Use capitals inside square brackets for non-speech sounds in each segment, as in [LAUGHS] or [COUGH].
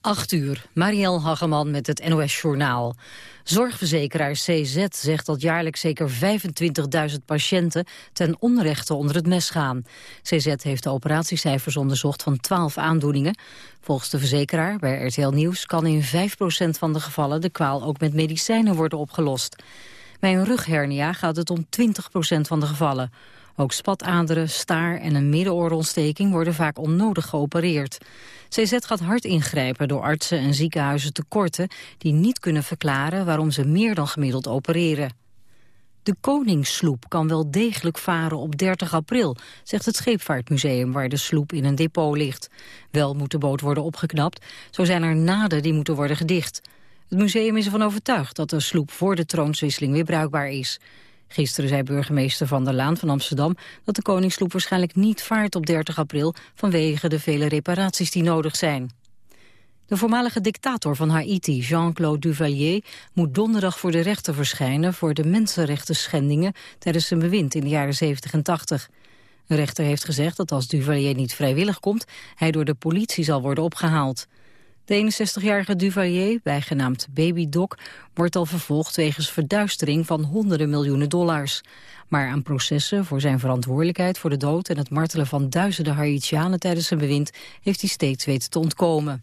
8 uur, Marielle Hageman met het NOS Journaal. Zorgverzekeraar CZ zegt dat jaarlijks zeker 25.000 patiënten ten onrechte onder het mes gaan. CZ heeft de operatiecijfers onderzocht van 12 aandoeningen. Volgens de verzekeraar bij RTL Nieuws kan in 5% van de gevallen de kwaal ook met medicijnen worden opgelost. Bij een rughernia gaat het om 20% van de gevallen. Ook spataderen, staar en een middenoorontsteking worden vaak onnodig geopereerd. CZ gaat hard ingrijpen door artsen en ziekenhuizen te korten... die niet kunnen verklaren waarom ze meer dan gemiddeld opereren. De Koningssloep kan wel degelijk varen op 30 april, zegt het Scheepvaartmuseum waar de sloep in een depot ligt. Wel moet de boot worden opgeknapt, zo zijn er naden die moeten worden gedicht. Het museum is ervan overtuigd dat de sloep voor de troonswisseling weer bruikbaar is. Gisteren zei burgemeester Van der Laan van Amsterdam dat de Koningssloep waarschijnlijk niet vaart op 30 april vanwege de vele reparaties die nodig zijn. De voormalige dictator van Haiti, Jean-Claude Duvalier, moet donderdag voor de rechter verschijnen voor de mensenrechten schendingen tijdens zijn bewind in de jaren 70 en 80. Een rechter heeft gezegd dat als Duvalier niet vrijwillig komt, hij door de politie zal worden opgehaald. De 61-jarige Duvalier, bijgenaamd Baby Doc, wordt al vervolgd wegens verduistering van honderden miljoenen dollars. Maar aan processen voor zijn verantwoordelijkheid voor de dood en het martelen van duizenden Haitianen tijdens zijn bewind heeft hij steeds weten te ontkomen.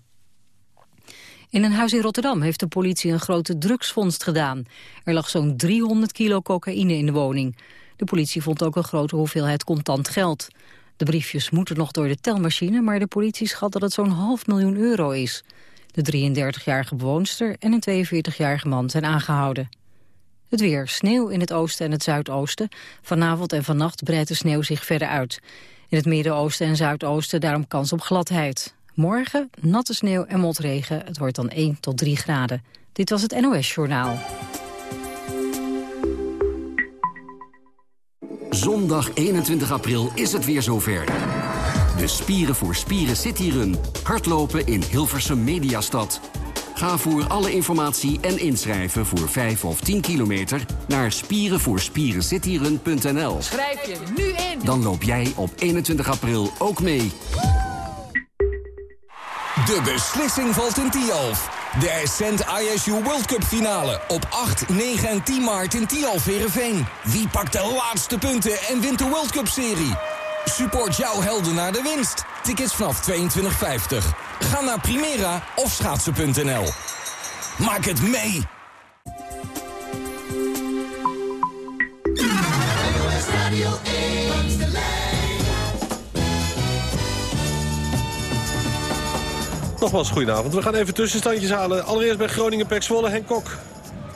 In een huis in Rotterdam heeft de politie een grote drugsvondst gedaan. Er lag zo'n 300 kilo cocaïne in de woning. De politie vond ook een grote hoeveelheid contant geld. De briefjes moeten nog door de telmachine, maar de politie schat dat het zo'n half miljoen euro is. De 33-jarige bewoonster en een 42-jarige man zijn aangehouden. Het weer, sneeuw in het oosten en het zuidoosten. Vanavond en vannacht breidt de sneeuw zich verder uit. In het Midden-Oosten en Zuidoosten daarom kans op gladheid. Morgen natte sneeuw en motregen. Het wordt dan 1 tot 3 graden. Dit was het NOS Journaal. Zondag 21 april is het weer zover. De Spieren voor Spieren Cityrun. Hardlopen in Hilversum Mediastad. Ga voor alle informatie en inschrijven voor 5 of 10 kilometer naar spierenvoorspierencityrun.nl. Schrijf je nu in. Dan loop jij op 21 april ook mee. De beslissing valt in Tialf. De Ascent ISU World Cup finale op 8, 9 en 10 maart in Tialf Heerenveen. Wie pakt de laatste punten en wint de World Cup serie? Support jouw helden naar de winst. Tickets vanaf 22,50. Ga naar Primera of schaatsen.nl. Maak het mee! Nogmaals, goedenavond. We gaan even tussenstandjes halen. Allereerst bij Groningen Pek Zwolle, Henk Kok.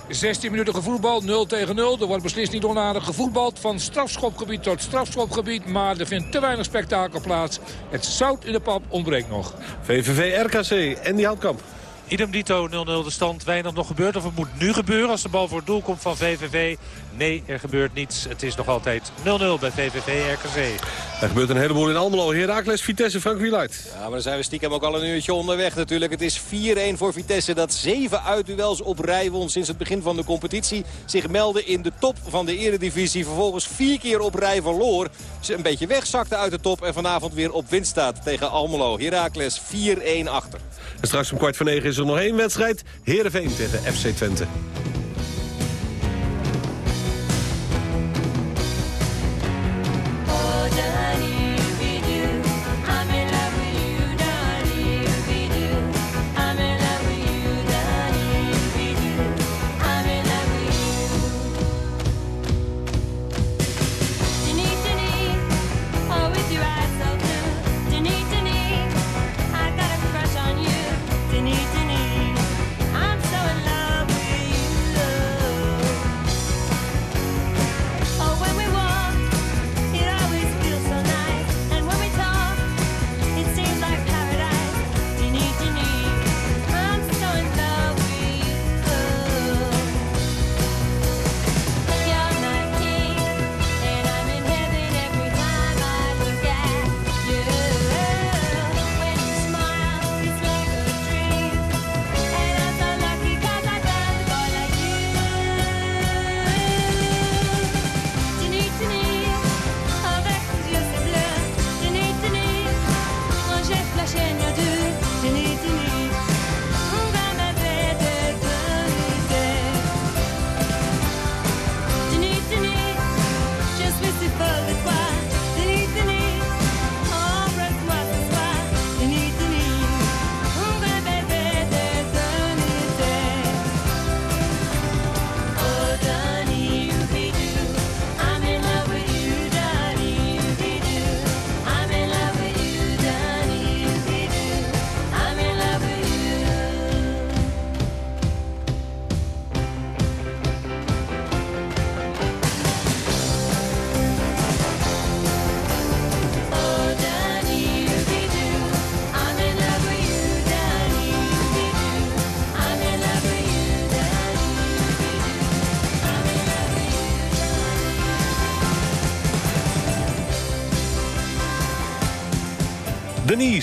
16 minuten gevoetbald, 0 tegen 0. Er wordt beslist niet onaardig gevoetbald van strafschopgebied tot strafschopgebied. Maar er vindt te weinig spektakel plaats. Het zout in de pap ontbreekt nog. VVV RKC en die Houtkamp. Idem dito 0-0 de stand. Weinig nog gebeurd of het moet nu gebeuren als de bal voor het doel komt van VVV. Nee, er gebeurt niets. Het is nog altijd 0-0 bij VVV RKC. Er gebeurt een heleboel in Almelo. Heracles, Vitesse, Frank Wieluid. Ja, maar dan zijn we stiekem ook al een uurtje onderweg natuurlijk. Het is 4-1 voor Vitesse dat zeven uitduels op rij won sinds het begin van de competitie. Zich meldde in de top van de eredivisie. Vervolgens vier keer op rij verloor. Ze een beetje wegzakte uit de top en vanavond weer op winst staat tegen Almelo. Heracles 4-1 achter. En straks om kwart voor negen is er nog één wedstrijd. Heerenveen tegen FC Twente.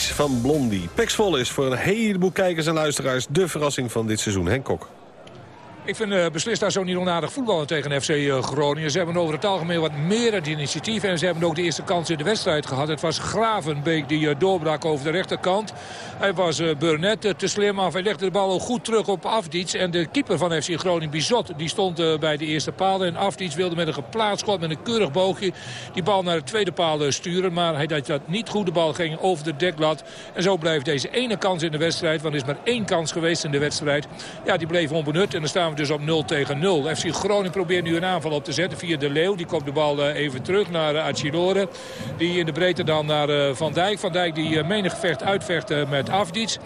Van Blondie. Pexvol is voor een heleboel kijkers en luisteraars de verrassing van dit seizoen. Henk Kok. Ik vind uh, beslist daar zo niet onaardig voetballen tegen FC uh, Groningen. Ze hebben over het algemeen wat meer het initiatief. En ze hebben ook de eerste kans in de wedstrijd gehad. Het was Gravenbeek die uh, doorbrak over de rechterkant. Hij was Burnett te slim af. Hij legde de bal ook goed terug op Afdiets. En de keeper van FC Groningen, Bizot, die stond bij de eerste paal. En Afdiets wilde met een geplaatst schot, met een keurig boogje... die bal naar de tweede paal sturen. Maar hij deed dat niet goed. De bal ging over de dekblad. En zo blijft deze ene kans in de wedstrijd. Want er is maar één kans geweest in de wedstrijd. Ja, die bleef onbenut. En dan staan we dus op 0 tegen 0. FC Groningen probeert nu een aanval op te zetten via De Leeuw. Die komt de bal eh, even terug naar uh, Achilore. Die in de breedte dan naar uh, Van Dijk. Van Dijk die menig vecht uitvecht met Afdiets.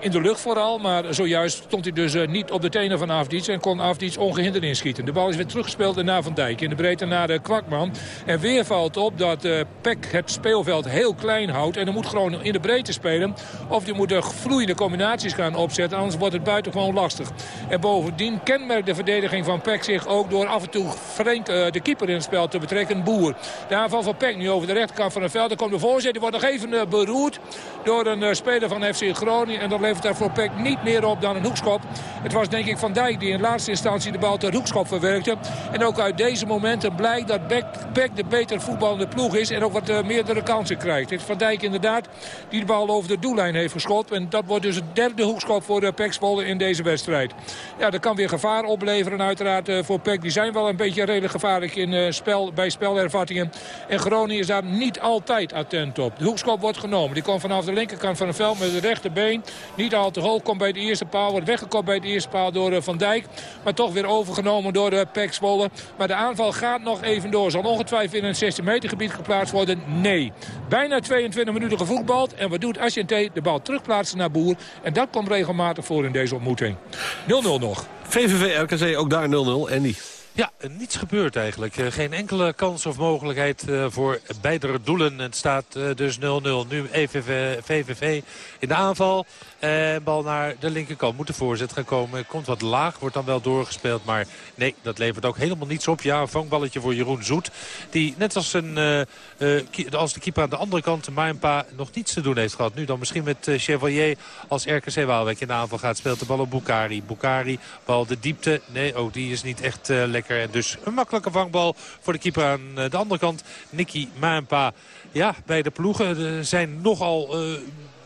In de lucht vooral, maar zojuist stond hij dus niet op de tenen van Afdiets. En kon Afdiets ongehinderd inschieten. De bal is weer teruggespeeld naar Van Dijk. In de breedte naar de Kwakman. En weer valt op dat Peck het speelveld heel klein houdt. En dan moet gewoon in de breedte spelen. Of die moet vloeiende combinaties gaan opzetten. Anders wordt het buitengewoon lastig. En bovendien kenmerkt de verdediging van Peck zich ook door af en toe Frenk, de keeper in het spel te betrekken. Boer. De van Peck nu over de rechterkant van het veld. Dan komt de voorzet. Die wordt nog even beroerd door een speler van FC Groningen. Dat levert daar voor Peck niet meer op dan een hoekschop. Het was denk ik Van Dijk die in laatste instantie de bal ter hoekschop verwerkte. En ook uit deze momenten blijkt dat Peck de beter voetballende ploeg is. En ook wat uh, meerdere kansen krijgt. Het is Van Dijk inderdaad die de bal over de doellijn heeft geschopt. En dat wordt dus het derde hoekschop voor de Peck Zwolle in deze wedstrijd. Ja, dat kan weer gevaar opleveren uiteraard uh, voor Peck. Die zijn wel een beetje redelijk gevaarlijk in, spel, bij spelervattingen. En Groningen is daar niet altijd attent op. De hoekschop wordt genomen. Die komt vanaf de linkerkant van het veld met de rechterbeen. Niet al te hoog, komt bij de eerste paal. Wordt weggekomen bij de eerste paal door uh, Van Dijk. Maar toch weer overgenomen door de Peck Zwolle. Maar de aanval gaat nog even door. Zal ongetwijfeld in een 16 meter gebied geplaatst worden? Nee. Bijna 22 minuten gevoetbald. En wat doet Asciente? De bal terugplaatsen naar Boer. En dat komt regelmatig voor in deze ontmoeting. 0-0 nog. VVV RKC ook daar 0-0. Andy. Ja, niets gebeurt eigenlijk. Geen enkele kans of mogelijkheid voor beide doelen. Het staat dus 0-0. Nu EVV, VVV in de aanval. En bal naar de linkerkant. Moet de voorzet gaan komen. Komt wat laag. Wordt dan wel doorgespeeld. Maar nee, dat levert ook helemaal niets op. Ja, een vangballetje voor Jeroen Zoet. Die net als, een, uh, uh, als de keeper aan de andere kant, Maimpa, nog niets te doen heeft gehad. Nu dan misschien met uh, Chevalier als RKC Waalwijk in de aanval gaat. Speelt de bal op Bukari. Bukari, bal de diepte. Nee, ook oh, die is niet echt lekker. En dus een makkelijke vangbal voor de keeper aan de andere kant. Nicky Maimpa. Ja, bij de ploegen zijn nogal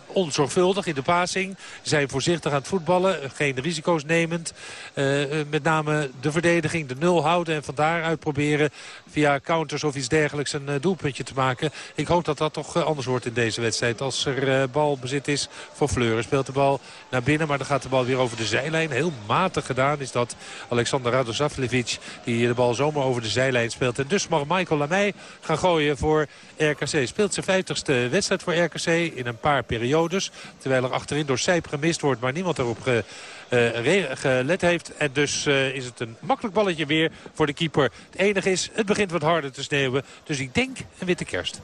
onzorgvuldig in de passing. Zijn voorzichtig aan het voetballen. Geen risico's nemend. Met name de verdediging, de nul houden. En van daaruit proberen via counters of iets dergelijks een uh, doelpuntje te maken. Ik hoop dat dat toch anders wordt in deze wedstrijd. Als er balbezit is voor Fleuren. Speelt de bal naar binnen, maar dan gaat de bal weer over de zijlijn. Heel matig gedaan is dat Alexander Radosavljevic. Die de bal zomaar over de zijlijn speelt. En dus mag Michael Lamey gaan gooien voor RKC. Speelt zijn vijftigste wedstrijd voor RKC in een paar periodes. Terwijl er achterin door Sijp gemist wordt, maar niemand erop ge, gelet heeft. En dus uh, is het een makkelijk balletje weer voor de keeper. Het enige is, het begint wat harder te sneeuwen. Dus ik denk een witte kerst.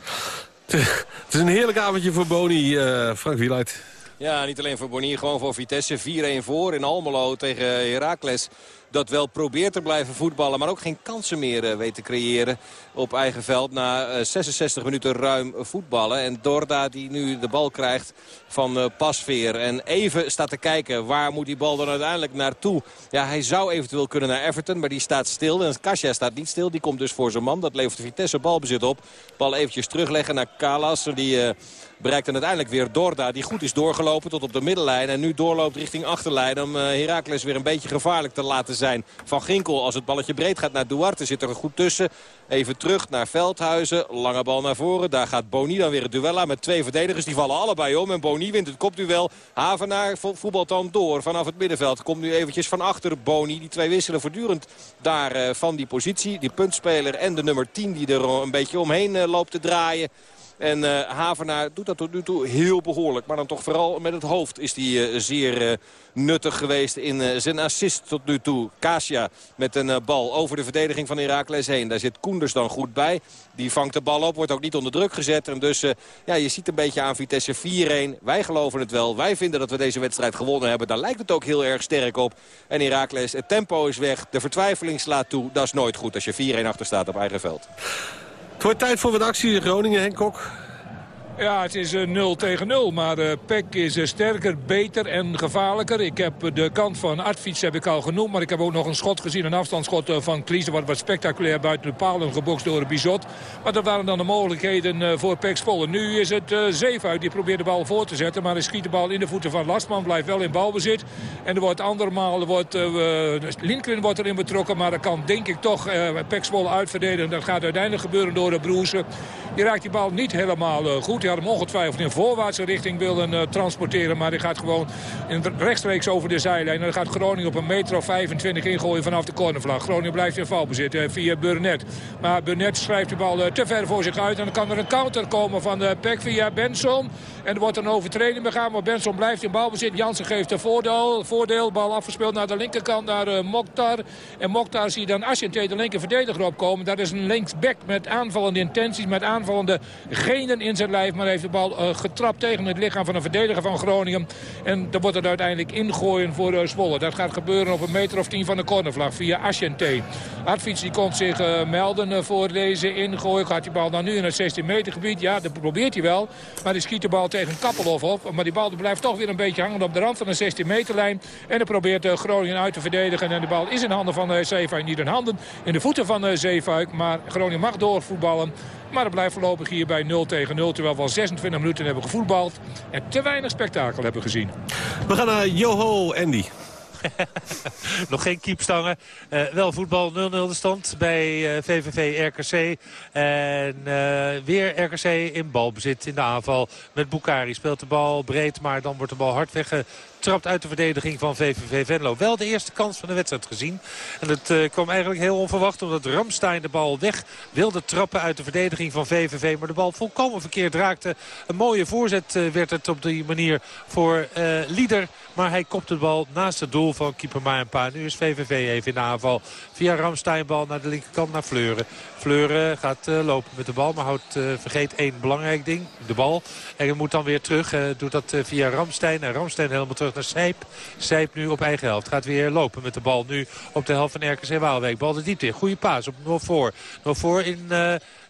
Het is een heerlijk avondje voor Boni, uh, Frank Wieluid. Ja, niet alleen voor Boni, gewoon voor Vitesse. 4-1 voor in Almelo tegen Heracles dat wel probeert te blijven voetballen. Maar ook geen kansen meer uh, weet te creëren op eigen veld. Na uh, 66 minuten ruim voetballen. En Dorda die nu de bal krijgt van uh, Pasveer. En even staat te kijken waar moet die bal dan uiteindelijk naartoe. Ja, hij zou eventueel kunnen naar Everton. Maar die staat stil. En Kasia staat niet stil. Die komt dus voor zijn man. Dat levert Vitesse balbezit op. Bal eventjes terugleggen naar Kalas. Die bereikt dan uiteindelijk weer Dorda. Die goed is doorgelopen tot op de middenlijn. En nu doorloopt richting achterlijn om uh, Heracles weer een beetje gevaarlijk te laten zijn. Van Ginkel als het balletje breed gaat naar Duarte zit er goed tussen. Even terug naar Veldhuizen. Lange bal naar voren. Daar gaat Boni dan weer het duel aan met twee verdedigers. Die vallen allebei om. En Boni wint het kopduel. Havenaar voetbalt dan door vanaf het middenveld. Komt nu eventjes van achter Boni. Die twee wisselen voortdurend daar uh, van die positie. Die puntspeler en de nummer 10 die er een beetje omheen uh, loopt te draaien. En uh, Havenaar doet dat tot nu toe heel behoorlijk. Maar dan toch vooral met het hoofd is hij uh, zeer uh, nuttig geweest in zijn assist tot nu toe. Kasia met een bal over de verdediging van Heracles heen. Daar zit Koenders dan goed bij. Die vangt de bal op, wordt ook niet onder druk gezet. En dus ja, je ziet een beetje aan Vitesse 4-1. Wij geloven het wel. Wij vinden dat we deze wedstrijd gewonnen hebben. Daar lijkt het ook heel erg sterk op. En Heracles, het tempo is weg. De vertwijfeling slaat toe. Dat is nooit goed als je 4-1 achter staat op eigen veld. Het wordt tijd voor wat actie in Groningen, Henk Kok. Ja, het is 0 tegen 0. Maar uh, Peck is sterker, beter en gevaarlijker. Ik heb de kant van Artfiets heb ik al genoemd. Maar ik heb ook nog een schot gezien. Een afstandsschot van Klies. Wat, wat spectaculair buiten de palen gebokst door Bizot. Maar dat waren dan de mogelijkheden voor Peck Zwolle. Nu is het Zeefuik. Die probeert de bal voor te zetten. Maar hij schiet de bal in de voeten van Lastman. Blijft wel in balbezit. En er wordt andermaal wordt, Lindgren wordt erin betrokken. Maar dat kan denk ik toch Peck Zwolle uitverdedigen. Dat gaat uiteindelijk gebeuren door de Broersen. Die raakt die bal niet helemaal goed. Hij had hem ongetwijfeld in voorwaartse richting willen uh, transporteren. Maar hij gaat gewoon in rechtstreeks over de zijlijn. En dan gaat Groningen op een meter of 25 ingooien vanaf de cornervlag. Groningen blijft in valbezit uh, via Burnett. Maar Burnett schrijft de bal te ver voor zich uit. En dan kan er een counter komen van uh, Peck via Benson. En er wordt een overtreding begaan. Maar Benson blijft in balbezit. Jansen geeft een voordeel. voordeel. Bal afgespeeld naar de linkerkant naar Mokhtar. En Mokhtar zie dan Asjente de linker verdediger opkomen. Dat is een linksback met aanvallende intenties. Met aanvallende genen in zijn lijf. Maar heeft de bal uh, getrapt tegen het lichaam van een verdediger van Groningen. En dan wordt het uiteindelijk ingooien voor uh, Zwolle. Dat gaat gebeuren op een meter of tien van de cornervlag via Asjente. Advies die komt zich melden voor deze ingooi. Gaat die bal dan nu in het 16 meter gebied? Ja, dat probeert hij wel. Maar hij schiet de bal tegen Kappelhof op. Maar die bal blijft toch weer een beetje hangen op de rand van de 16 meterlijn. En dan probeert Groningen uit te verdedigen. En de bal is in handen van Zeefuik. Niet in handen, in de voeten van Zeefuik. Maar Groningen mag doorvoetballen. Maar het blijft voorlopig hier bij 0 tegen 0. Terwijl we al 26 minuten hebben gevoetbald. En te weinig spektakel hebben gezien. We gaan naar Joho Andy. [LAUGHS] Nog geen kiepstangen. Uh, wel voetbal 0-0 de stand bij uh, VVV RKC. En uh, weer RKC in balbezit in de aanval met Bukari. Speelt de bal breed, maar dan wordt de bal hard wegge trapt uit de verdediging van VVV Venlo. Wel de eerste kans van de wedstrijd gezien. En het uh, kwam eigenlijk heel onverwacht omdat Ramstein de bal weg wilde trappen uit de verdediging van VVV. Maar de bal volkomen verkeerd raakte. Een mooie voorzet uh, werd het op die manier voor uh, Lieder. Maar hij kopt de bal naast het doel van keeper Maaienpa. Nu is VVV even in de aanval. Via Ramstein bal naar de linkerkant naar Fleuren. Fleuren gaat lopen met de bal. Maar houdt, vergeet één belangrijk ding. De bal. En moet dan weer terug. doet dat via Ramstein. En Ramstein helemaal terug naar Sijp. Sijp nu op eigen helft. Gaat weer lopen met de bal nu op de helft van RKC Waalwijk. Bal de diepte in. Goede paas op Novoor. Novoor in...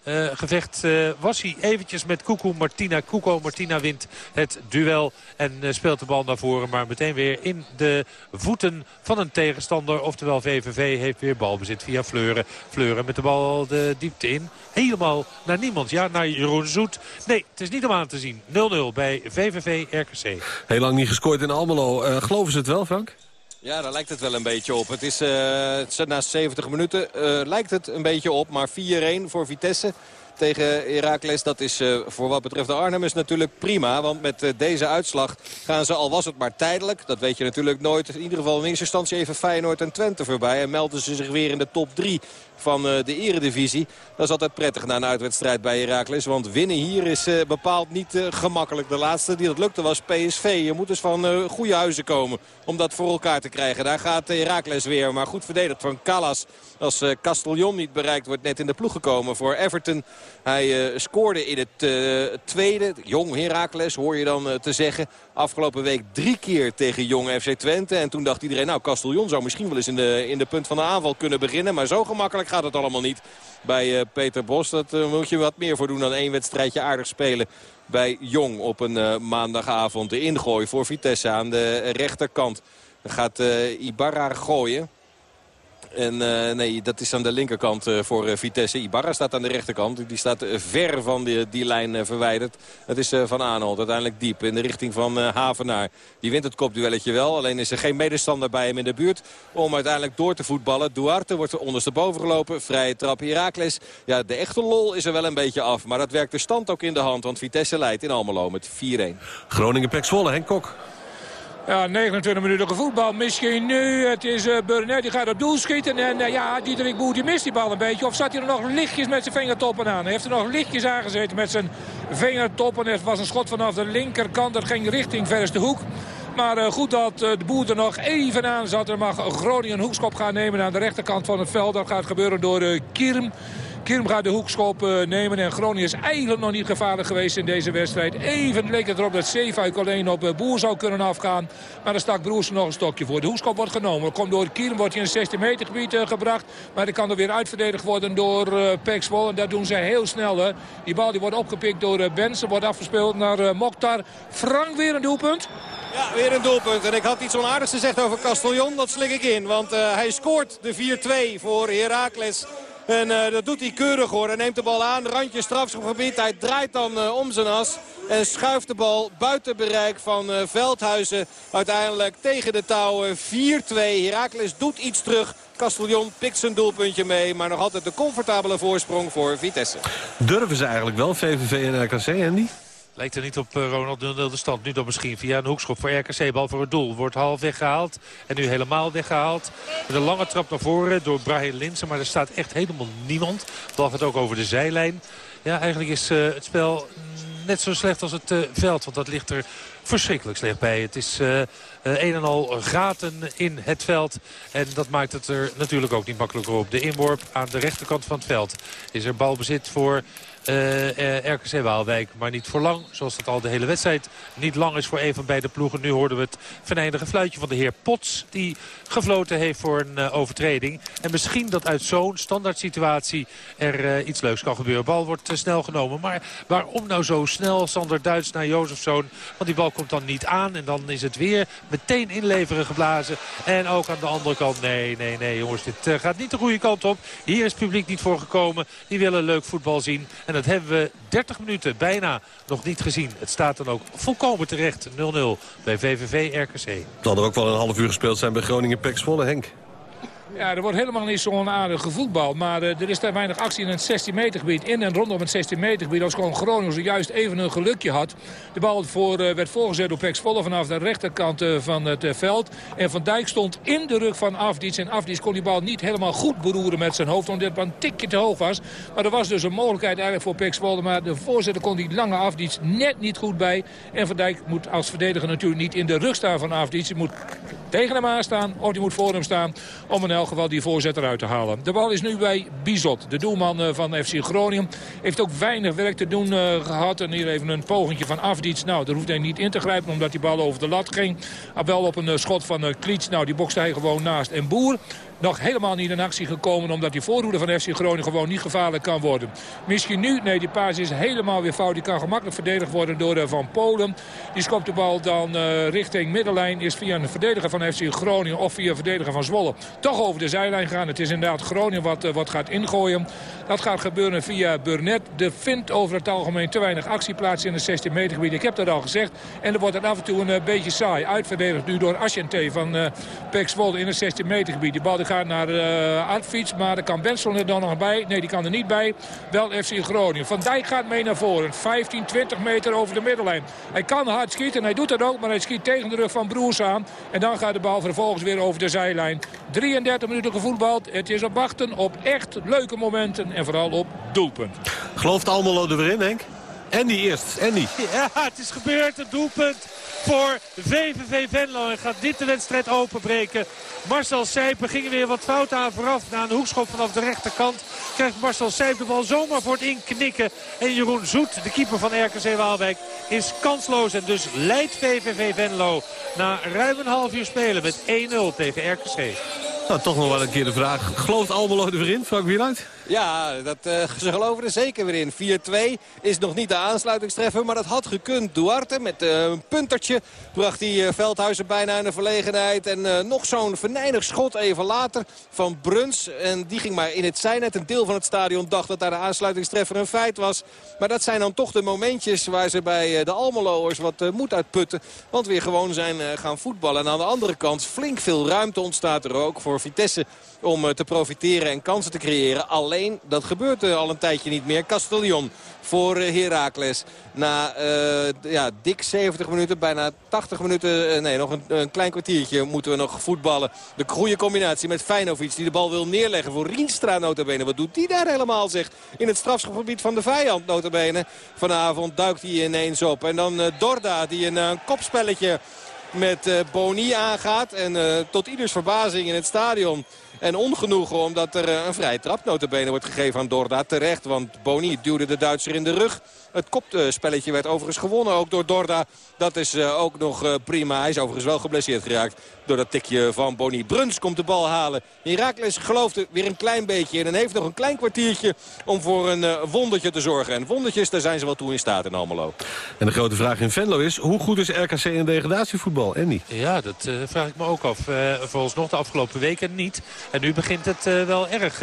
Uh, gevecht uh, was hij eventjes met Kuku Martina. Kuku Martina wint het duel en uh, speelt de bal naar voren. Maar meteen weer in de voeten van een tegenstander. Oftewel VVV heeft weer balbezit via Fleuren. Fleuren met de bal de diepte in. Helemaal naar niemand. Ja, naar Jeroen Zoet. Nee, het is niet om aan te zien. 0-0 bij VVV RKC. Heel lang niet gescoord in Almelo. geloven ze het wel, Frank? Ja, daar lijkt het wel een beetje op. Het is uh, na 70 minuten uh, lijkt het een beetje op. Maar 4-1 voor Vitesse tegen Heracles. Dat is uh, voor wat betreft de Arnhemmers natuurlijk prima. Want met uh, deze uitslag gaan ze, al was het maar tijdelijk... dat weet je natuurlijk nooit, in ieder geval in eerste instantie even Feyenoord en Twente voorbij. En melden ze zich weer in de top 3 van uh, de eredivisie. Dat is altijd prettig na een uitwedstrijd bij Heracles. Want winnen hier is uh, bepaald niet uh, gemakkelijk. De laatste die dat lukte was PSV. Je moet dus van goede huizen komen om dat voor elkaar te krijgen. Daar gaat Heracles weer. Maar goed verdedigd van Callas. Als Castellon niet bereikt wordt net in de ploeg gekomen voor Everton. Hij scoorde in het tweede. Jong Heracles hoor je dan te zeggen. Afgelopen week drie keer tegen Jong FC Twente. En toen dacht iedereen, nou Castellon zou misschien wel eens in de, in de punt van de aanval kunnen beginnen. Maar zo gemakkelijk gaat het allemaal niet bij uh, Peter Bos. Dat uh, moet je wat meer voor doen dan één wedstrijdje aardig spelen bij Jong op een uh, maandagavond. De ingooi voor Vitesse aan de rechterkant. Dan gaat Ibarra gooien. En uh, nee, dat is aan de linkerkant uh, voor uh, Vitesse. Ibarra staat aan de rechterkant. Die staat ver van die, die lijn verwijderd. Het is Van Aanholt uiteindelijk diep in de richting van Havenaar. Die wint het kopduelletje wel. Alleen is er geen medestander bij hem in de buurt om uiteindelijk door te voetballen. Duarte wordt er ondersteboven gelopen. Vrije trap Herakles. Ja, de echte lol is er wel een beetje af. Maar dat werkt de stand ook in de hand. Want Vitesse leidt in Almelo met 4-1. Groningen-Pek Zwolle, Henk Kok. Ja, 29 minuten voetbal. Misschien nu. Het is uh, Burnett die gaat op doel schieten. En uh, ja, Diederik Boer die mist die bal een beetje. Of zat hij er nog lichtjes met zijn vingertoppen aan? Hij heeft er nog lichtjes aangezeten met zijn vingertoppen. Het was een schot vanaf de linkerkant. Dat ging richting verste hoek. Maar uh, goed dat de boer er nog even aan zat. Er mag Groningen een hoekschop gaan nemen aan de rechterkant van het veld. Dat gaat gebeuren door Kierm. Kirm gaat de hoekschop nemen. En Groningen is eigenlijk nog niet gevaarlijk geweest in deze wedstrijd. Even leek het erop dat Zeefuik alleen op Boer zou kunnen afgaan. Maar dan stak Broers nog een stokje voor. De hoekschop wordt genomen. Komt door Kirm, wordt hij in het 16 meter gebied gebracht. Maar dan kan er weer uitverdedigd worden door uh, En dat doen zij heel snel. Hè. Die bal die wordt opgepikt door uh, Benson. Wordt afgespeeld naar uh, Mokhtar. Frank weer een doelpunt. Ja, weer een doelpunt. En ik had iets onaardigs gezegd over Castellon. Dat slik ik in. Want hij scoort de 4-2 voor Heracles. En uh, dat doet hij keurig hoor. Hij neemt de bal aan, randje strafschopgebied. Hij draait dan uh, om zijn as. En schuift de bal buiten bereik van uh, Veldhuizen. Uiteindelijk tegen de touwen 4-2. Heracles doet iets terug. Castellon pikt zijn doelpuntje mee. Maar nog altijd de comfortabele voorsprong voor Vitesse. Durven ze eigenlijk wel, VVV en RKC, Andy? Lijkt er niet op uh, Ronald 0-0 de stand. Nu dan misschien via een hoekschop voor RKC. Bal voor het doel. Wordt half weggehaald. En nu helemaal weggehaald. Met een lange trap naar voren door Brian Linsen. Maar er staat echt helemaal niemand. Bal gaat ook over de zijlijn. Ja, eigenlijk is uh, het spel net zo slecht als het uh, veld. Want dat ligt er verschrikkelijk slecht bij. Het is uh, een en al gaten in het veld. En dat maakt het er natuurlijk ook niet makkelijker op. De inworp aan de rechterkant van het veld is er balbezit voor uh, uh, RKC Waalwijk. Maar niet voor lang, zoals dat al de hele wedstrijd niet lang is voor een van beide ploegen. Nu hoorden we het venijnige fluitje van de heer Pots... die gefloten heeft voor een uh, overtreding. En misschien dat uit zo'n standaard situatie er iets leuks kan gebeuren. Bal wordt snel genomen. Maar waarom nou zo snel Sander Duits naar Jozefzoon? Want die bal komt dan niet aan. En dan is het weer meteen inleveren geblazen. En ook aan de andere kant. Nee, nee, nee jongens. Dit gaat niet de goede kant op. Hier is het publiek niet voor gekomen. Die willen leuk voetbal zien. En dat hebben we 30 minuten bijna nog niet gezien. Het staat dan ook volkomen terecht 0-0 bij VVV RKC. Het zal er ook wel een half uur gespeeld zijn bij Groningen Pek Zwolle, Henk. Ja, er wordt helemaal niet zo'n aardige voetbal. Maar uh, er is daar weinig actie in het 16 meter gebied. In en rondom het 16 meter gebied. Als gewoon Groningen zojuist even een gelukje had. De bal voor, uh, werd voorgezet door Pex Volle vanaf de rechterkant uh, van het veld. En Van Dijk stond in de rug van Afdiets. En Afdiets kon die bal niet helemaal goed beroeren met zijn hoofd. Omdat het een tikje te hoog was. Maar er was dus een mogelijkheid eigenlijk voor Pex Volle. Maar de voorzitter kon die lange Afdiets net niet goed bij. En Van Dijk moet als verdediger natuurlijk niet in de rug staan van Afdiets. Hij moet tegen hem aanstaan of die moet voor hem staan. Om in elk geval die voorzet eruit te halen. De bal is nu bij Bizot, de doelman eh, van FC Groningen. Heeft ook weinig werk te doen uh, gehad. En hier even een pogingje van Afdiets. Nou, daar hoeft hij niet in te grijpen omdat die bal over de lat ging. Maar wel op een uh, schot van Kliets. Nou, die bokste hij gewoon naast. En Boer nog helemaal niet in actie gekomen. Omdat die voorhoede van FC Groningen gewoon niet gevaarlijk kan worden. Misschien nu, nee die paas is helemaal weer fout. Die kan gemakkelijk verdedigd worden door uh, Van Polen. Die schopt de bal dan uh, richting middenlijn. Is via een verdediger van FC Groningen of via een verdediger van Zwolle. Toch over de zijlijn gaan. Het is inderdaad Groningen wat, uh, wat gaat ingooien. Dat gaat gebeuren via Burnett. De vindt over het algemeen te weinig actieplaats in het 16 meter gebied. Ik heb dat al gezegd. En er wordt het af en toe een beetje saai. Uitverdedigd nu door Asciente van uh, Zwolle in het 16 meter gebied. Die bal gaat naar uh, Adfiets. Maar daar kan Benson er dan nog bij. Nee, die kan er niet bij. Wel FC Groningen. Van Dijk gaat mee naar voren. 15, 20 meter over de middenlijn. Hij kan hard schieten. Hij doet dat ook. Maar hij schiet tegen de rug van Broers aan. En dan gaat de bal vervolgens weer over de zijlijn. 33 minuten gevoetbald. Het is op wachten op echt leuke momenten. En vooral op doelpunt. Gelooft Almelo er weer in, Henk? Andy eerst. Andy. Ja, het is gebeurd. Een doelpunt voor VVV Venlo. En gaat dit de wedstrijd openbreken. Marcel Sijpen ging weer wat fout aan vooraf. Na een hoekschop vanaf de rechterkant krijgt Marcel Sijpen de bal zomaar voor het inknikken. En Jeroen Zoet, de keeper van RKC Waalwijk, is kansloos. En dus leidt VVV Venlo na ruim een half uur spelen met 1-0 tegen RKC. Nou, toch nog wel een keer de vraag. Gelooft Almelo er weer in, Frank Wieluid? Ja, dat, uh, [LAUGHS] ze geloven er zeker weer in. 4-2 is nog niet de aansluitingstreffer, maar dat had gekund. Duarte met uh, een puntertje bracht die uh, Veldhuizen bijna in de verlegenheid. En nog zo'n venijnig schot even later van Bruns. En die ging maar in het zijnet. Een deel van het stadion dacht dat daar de aansluitingstreffer een feit was. Maar dat zijn dan toch de momentjes waar ze bij de Almeloers wat moed uitputten. Want weer gewoon zijn gaan voetballen. En aan de andere kant flink veel ruimte ontstaat er ook voor Vitesse om te profiteren en kansen te creëren. Alleen, dat gebeurt al een tijdje niet meer. Castellon voor Heracles. Na ja, dik 70 minuten, bijna 80 minuten, nee, nog een, klein kwartiertje moeten we nog voetballen. De goede combinatie met Feinovic die de bal wil neerleggen voor Rienstra notabene. Wat doet die daar helemaal zeg? In het strafschopgebied van de vijand notabene. Vanavond duikt hij ineens op. En dan Dorda die een kopspelletje met Boni aangaat. En tot ieders verbazing in het stadion En ongenoegen omdat er een vrije trap notabene wordt gegeven aan Dorda terecht. Want Boni duwde de Duitser in de rug. Het kopspelletje werd overigens gewonnen ook door Dorda. Dat is ook nog prima. Hij is overigens wel geblesseerd geraakt door dat tikje van Boni. Bruns komt de bal halen. Herakles geloofde weer een klein beetje in. En heeft nog een klein kwartiertje om voor een wondertje te zorgen. En wondertjes, daar zijn ze wel toe in staat in Almelo. En de grote vraag in Venlo is, hoe goed is RKC in degradatievoetbal? Andy? Ja, dat uh, vraag ik me ook af. Uh, volgens nog de afgelopen weken niet. En nu begint het uh, wel erg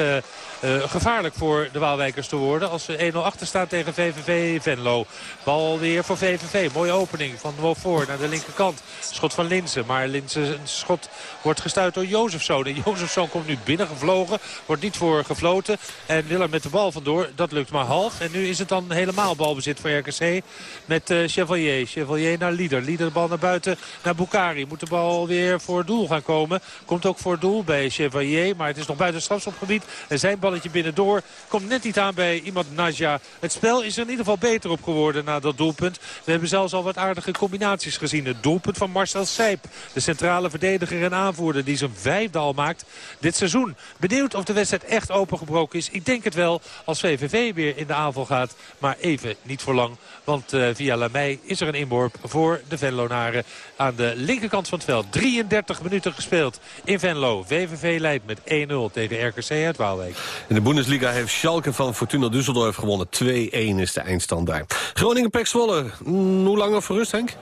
gevaarlijk voor de Waalwijkers te worden. Als ze 1-0 achter staat tegen VVV Venlo. Bal weer voor VVV. Mooie opening van Wofor naar de linkerkant. Schot van Linsen. Maar Linsen schot wordt gestuurd door Jozefzoon. En Jozefzoon komt nu binnengevlogen. Wordt niet voor gefloten. En wil er met de bal vandoor. Dat lukt maar half. En nu is het dan helemaal balbezit voor RKC. Met Chevalier. Chevalier naar Lieder. Lieder de bal naar buiten naar Bukari. Moet de bal weer voor doel gaan komen. Komt ook voor doel bij Chevalier. Maar het is nog buiten strafschopgebied. En zijn balletje binnendoor. Komt net niet aan bij iemand Naja. Het spel is er in ieder geval beter op geworden na dat doelpunt. We hebben zelfs al wat aardige combinaties gezien. Het doelpunt van Marcel Seip. De centrale verdediger en aanvoerder die zijn vijfde al maakt dit seizoen. Benieuwd of de wedstrijd echt opengebroken is. Ik denk het wel als VVV weer in de aanval gaat. Maar even niet voor lang. Want uh, via Lamey is er een inworp voor de Venlonaren aan de linkerkant van het veld. 33 minuten gespeeld in Venlo. VVV leidt met 1-0 tegen RKC uit Waalwijk. In de Bundesliga heeft Schalke van Fortuna Düsseldorf gewonnen. 2-1 is de eindstand daar. Groningen-Pek Zwolle. Mm, hoe lang nog voor rust, Henk?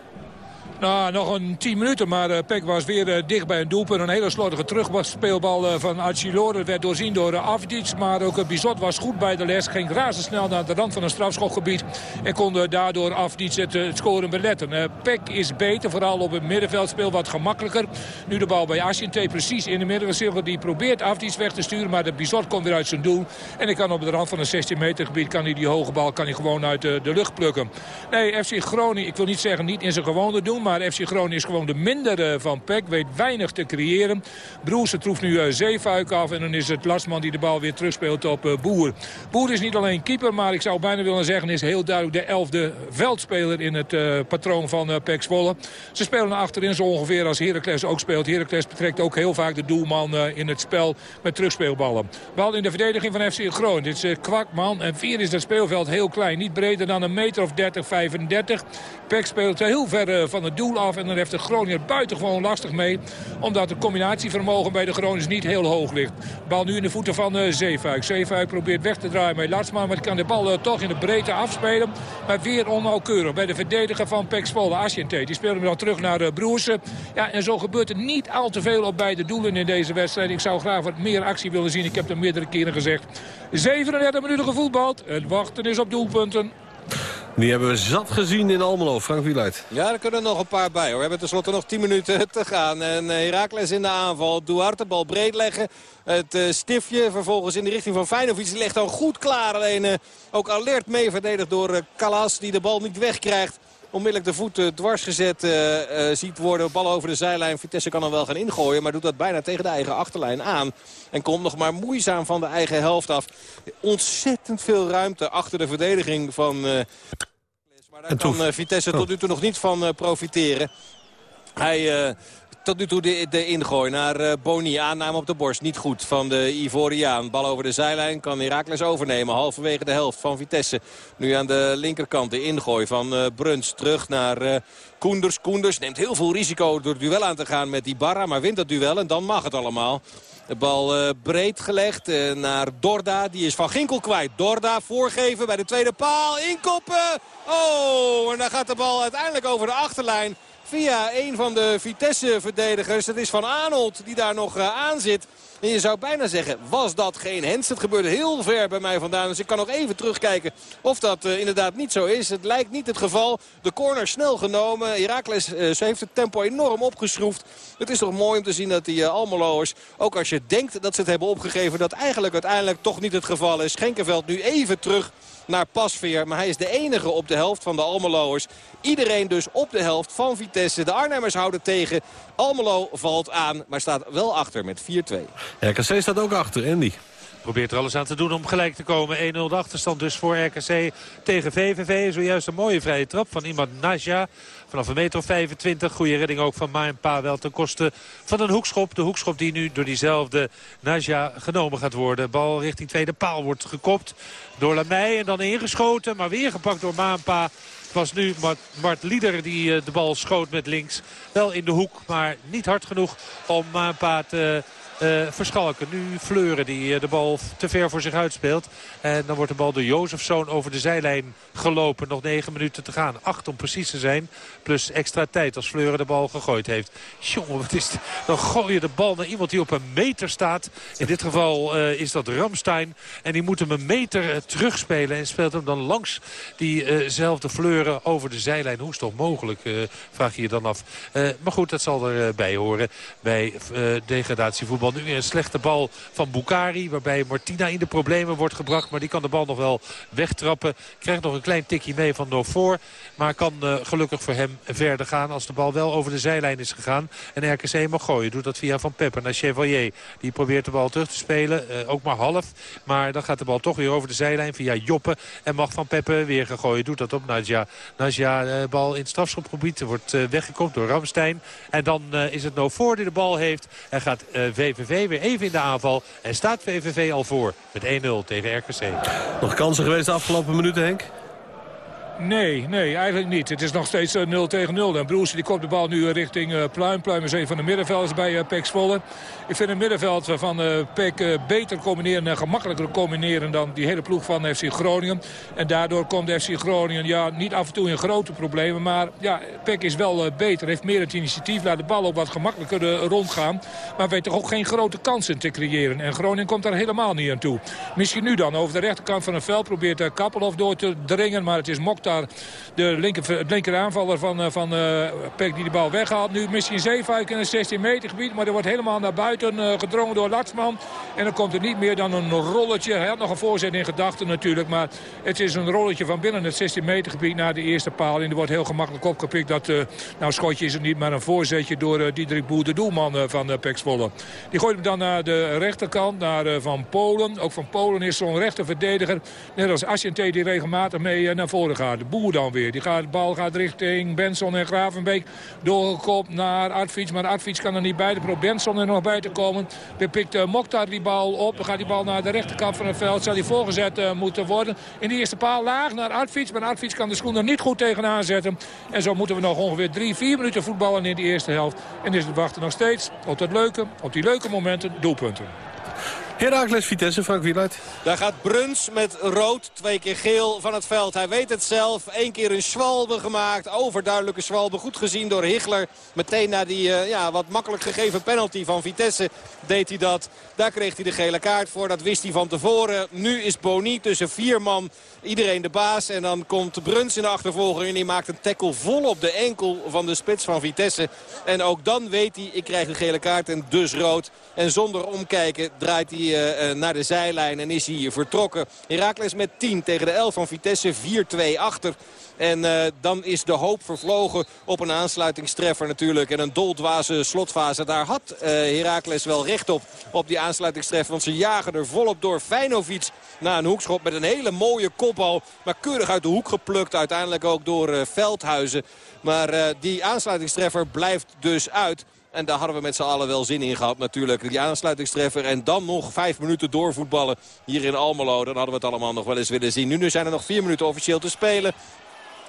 Nou, nog een 10 minuten, maar uh, Peck was weer uh, dicht bij een doelpunt. Een hele slordige terugspeelbal uh, van Archilor. Het werd doorzien door uh, maar ook Bizot was goed bij de les. Ging razendsnel naar de rand van een strafschopgebied. En kon daardoor Avdic het, scoren beletten. Peck is beter, vooral op het middenveld speel wat gemakkelijker. Nu de bal bij Asciente precies in de middencirkel. Die probeert Avdic weg te sturen, maar de Bizot komt weer uit zijn doel. En ik kan op de rand van een 16 meter gebied kan hij die hoge bal kan hij gewoon uit de, de lucht plukken. Nee, FC Groningen, ik wil niet zeggen niet in zijn gewone doen, maar FC Groningen is gewoon de mindere van PEC. Weet weinig te creëren. Broersen troeft nu uh, Zeefuik af. En dan is het Lastman die de bal weer terugspeelt op uh, Boer. Boer is niet alleen keeper. Maar ik zou bijna willen zeggen is heel duidelijk de elfde veldspeler in het uh, patroon van uh, Zwolle. Ze spelen achterin zo ongeveer als Heracles ook speelt. Heracles betrekt ook heel vaak de doelman in het spel met terugspeelballen. Bal in de verdediging van FC Groningen. Dit is Kwakman. En vier is dat speelveld heel klein. Niet breder dan een meter of 30, 35. PEC speelt heel ver van het doel af. En dan heeft de Groninger buitengewoon lastig mee. Omdat het combinatievermogen bij de Groningers niet heel hoog ligt. Bal nu in de voeten van uh, Zeefuik. Zeefuik probeert weg te draaien bij Latsman. Maar kan de bal uh, toch in de breedte afspelen. Maar weer onnauwkeurig bij de verdediger van Pek Zwolle. Asciente. Die speelt hem dan terug naar uh, Broersen. Ja, en zo gebeurt er niet al te veel op beide doelen in deze wedstrijd. Ik zou graag wat meer actie willen zien. Ik heb het meerdere keren gezegd. 37 minuten gevoetbald. Het wachten is op doelpunten. Die hebben we zat gezien in Almelo. Frank Wieluid. Ja, er kunnen nog een paar bij. Hoor. We hebben tenslotte nog 10 minuten te gaan. En eh, Herakles in de aanval. Duarte, bal breed leggen. Het uh, stiftje vervolgens in de richting van Feyenoord. Die ligt dan goed klaar. Alleen uh, ook alert mee verdedigd door Kalas. Die de bal niet wegkrijgt onmiddellijk de voet dwars gezet uh, uh, ziet worden. Bal over de zijlijn. Vitesse kan dan wel gaan ingooien. Maar doet dat bijna tegen de eigen achterlijn aan. En komt nog maar moeizaam van de eigen helft af. Ontzettend veel ruimte achter de verdediging van... Maar daar kan Vitesse tot nu toe nog niet van profiteren. Hij tot nu toe de, ingooi naar uh, Boni. Aanname op de borst. Niet goed van de Ivoriaan. Bal over de zijlijn. Kan Herakles overnemen. Halverwege de helft van Vitesse. Nu aan de linkerkant de ingooi van uh, Bruns. Terug naar uh, Koenders. Koenders neemt heel veel risico door het duel aan te gaan met Ibarra. Maar wint dat duel en dan mag het allemaal. De bal breed gelegd naar Dorda. Die is van Ginkel kwijt. Dorda voorgeven bij de tweede paal. Inkoppen. Oh, en dan gaat de bal uiteindelijk over de achterlijn via een van de Vitesse-verdedigers. Het is Van Arnold die daar nog uh, aan zit. En je zou bijna zeggen, was dat geen hens? Het gebeurde heel ver bij mij vandaan. Dus ik kan nog even terugkijken of dat uh, inderdaad niet zo is. Het lijkt niet het geval. De corner snel genomen. Herakles ze heeft het tempo enorm opgeschroefd. Het is toch mooi om te zien dat die uh, Almeloers, ook als je denkt dat ze het hebben opgegeven... dat eigenlijk uiteindelijk toch niet het geval is. Schenkenveld nu even terug naar Pasveer. Maar hij is de enige op de helft van de Almeloers. Iedereen dus op de helft van Vitesse. De Arnhemmers houden tegen. Almelo valt aan, maar staat wel achter met 4-2. RKC staat ook achter, Andy. probeert er alles aan te doen om gelijk te komen. 1-0 de achterstand dus voor RKC tegen VVV. Zojuist een mooie vrije trap van iemand Naja. Vanaf een meter of 25. Goede redding ook van Maenpa wel ten koste van een hoekschop. De hoekschop die nu door diezelfde Naja genomen gaat worden. Bal richting tweede paal wordt gekopt door Lamey en dan ingeschoten. Maar weer gepakt door Maenpa. Het was nu Mart, Lieder die eh, de bal schoot met links. Wel in de hoek, maar niet hard genoeg om Maenpa te Verschalken. Nu Fleuren die eh, de bal te ver voor zich uitspeelt. En dan wordt de bal door Jozefzoon over de zijlijn gelopen. Nog negen minuten te gaan. Acht om precies te zijn. Plus extra tijd als Fleuren de bal gegooid heeft. Jongen, wat is het? Dan gooi je de bal naar iemand die op een meter staat. In dit geval uh, is dat Ramstein. En die moet hem een meter terugspelen. En speelt hem dan langs diezelfde Fleuren over de zijlijn. Hoe is toch mogelijk? vraag je je dan af. maar goed, dat zal erbij horen bij degradatievoetbal nu weer een slechte bal van Bukari. Waarbij Martina in de problemen wordt gebracht. Maar die kan de bal nog wel wegtrappen. Krijgt nog een klein tikje mee van Nofor. Maar kan uh, gelukkig voor hem verder gaan als de bal wel over de zijlijn is gegaan. En RKC mag gooien. Doet dat via Van Pepper naar Chevalier. Die probeert de bal terug te spelen. Uh, ook maar half. Maar dan gaat de bal toch weer over de zijlijn via Joppe. En mag Van Pepper weer gaan gooien. Doet dat op Nadja. Nadja uh, bal in het strafschopgebied. Wordt weggekomen door Ramstein. En dan is het Nofor die de bal heeft. En gaat VVV VVV weer even in de aanval. En staat VVV al voor met 1-0 tegen RKC. Nog kansen geweest de afgelopen minuten, Henk? Nee, nee, eigenlijk niet. Het is nog steeds 0 eh, tegen 0. En Broes die komt de bal nu richting uh, Pluim. Pluim is een van de middenvelders bij Pek Zwolle. Ik vind het middenveld van Pek beter combineren en gemakkelijker combineren dan die hele ploeg van FC Groningen. En daardoor komt FC Groningen ja, niet af en toe in grote problemen. Maar ja, Pek is wel beter, heeft meer het initiatief. Laat de bal ook wat gemakkelijker rondgaan. Maar weet toch ook geen grote kansen te creëren. En Groningen komt daar helemaal niet aan toe. Misschien nu dan over de rechterkant van het veld probeert Kappelhof door te dringen. Maar het is Mok daar de linker, linker aanvaller van, eh, van uh, Peck die de bal weghaalt. Nu misschien Zeefuik in het 16 meter gebied. Maar er wordt helemaal naar buiten uh, gedrongen door Latsman. En dan komt er niet meer dan een rolletje. Hij had nog een voorzet in gedachten natuurlijk. Maar het is een rolletje van binnen het 16 meter gebied naar de eerste paal. En die wordt heel gemakkelijk opgepikt. Dat, nou schotje is het niet, maar een voorzetje door uh, Diederik Boer, de doelman van uh, Zwolle. Die gooit hem dan naar de rechterkant, naar Van Polen. Ook Van Polen is zo'n rechterverdediger. Net als Asciente die regelmatig mee naar voren gaat. De Boer dan weer. Die gaat, de bal gaat richting Benson en Gravenbeek. Doorgekopt naar Artfiets. Maar Artfiets kan er niet bij. Er probeert Benson er nog bij te komen. Dan pikt uh, Mokhtar die bal op. Dan gaat die bal naar de rechterkant van het veld. Zal die voorgezet uh, moeten worden. In de eerste paal laag naar Artfiets. Maar Artfiets kan de schoen er niet goed tegenaan zetten. En zo moeten we nog ongeveer drie, vier minuten voetballen in de eerste helft. En is het wachten nog steeds op dat leuke, op die leuke momenten doelpunten. Herakles Vitesse, Frank Wieluid. Daar gaat Bruns met rood, twee keer geel van het veld. Hij weet het zelf. Eén keer een schwalbe gemaakt. Overduidelijke schwalbe. Goed gezien door Hichler. Meteen na die uh, ja, wat makkelijk gegeven penalty van Vitesse deed hij dat. Daar kreeg hij de gele kaart voor. Dat wist hij van tevoren. Nu is Boni tussen vier man iedereen de baas. En dan komt Bruns in de achtervolging. En die maakt een tackle vol op de enkel van de spits van Vitesse. En ook dan weet hij, ik krijg de gele kaart en dus rood. En zonder omkijken draait hij uh, naar de zijlijn en is hij vertrokken. Herakles met 10 tegen de 11 van Vitesse. 4-2 achter. En uh, dan is de hoop vervlogen op een aansluitingstreffer natuurlijk. En een doldwaze slotfase. Daar had uh, Heracles wel recht op, op die aansluitingstreffer. Want ze jagen er volop door. Feinovic na een hoekschop met een hele mooie kopbal. Maar keurig uit de hoek geplukt. Uiteindelijk ook door Veldhuizen. Maar die aansluitingstreffer blijft dus uit. En daar hadden we met z'n allen wel zin in gehad natuurlijk. Die aansluitingstreffer en dan nog vijf minuten doorvoetballen hier in Almelo. Dan hadden we het allemaal nog wel eens willen zien. Nu, zijn er nog vier minuten officieel te spelen.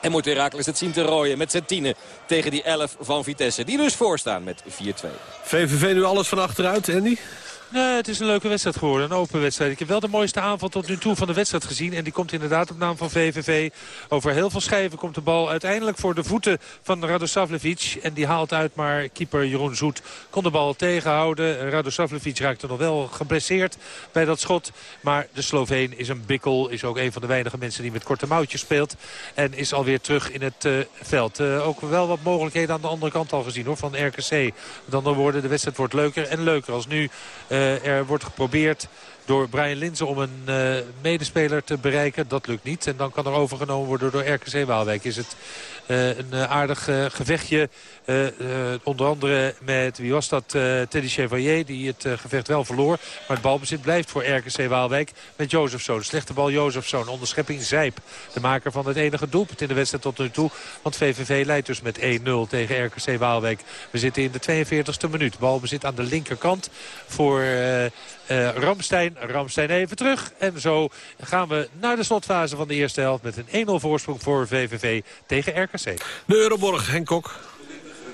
En moet Herakles het zien te rooien met zijn tienen tegen die 11 van Vitesse. Die dus voorstaan met 4-2. VVV nu alles van achteruit, Andy? Nee, het is een leuke wedstrijd geworden. Een open wedstrijd. Ik heb wel de mooiste aanval tot nu toe van de wedstrijd gezien. En die komt inderdaad op naam van VVV. Over heel veel schijven komt de bal uiteindelijk voor de voeten van Radosavljevic. En die haalt uit, maar keeper Jeroen Zoet kon de bal tegenhouden. Radosavljevic raakte nog wel geblesseerd bij dat schot. Maar de Sloveen is een bikkel. Is ook een van de weinige mensen die met korte mouwtjes speelt. En is alweer terug in het uh, veld. Uh, ook wel wat mogelijkheden aan de andere kant al gezien hoor, van RKC. Met andere woorden, de wedstrijd wordt leuker en leuker. Als nu... Uh, er wordt geprobeerd door Brian Linzen om een uh, medespeler te bereiken. Dat lukt niet. En dan kan er overgenomen worden door RKC Waalwijk. Is het uh, een aardig gevechtje. onder andere met, wie was dat, Teddy Chevalier. Die het gevecht wel verloor. Maar het balbezit blijft voor RKC Waalwijk. Met Jozefzoon. Slechte bal Jozefzoon. Onderschepping Zijp. De maker van het enige doelpunt in de wedstrijd tot nu toe. Want VVV leidt dus met 1-0 tegen RKC Waalwijk. We zitten in de 42e minuut. Balbezit aan de linkerkant voor uh, Ramstein. Ramstein even terug. En zo gaan we naar de slotfase van de eerste helft... met een 1-0 voorsprong voor VVV tegen RKC. De Euroborg, Henk.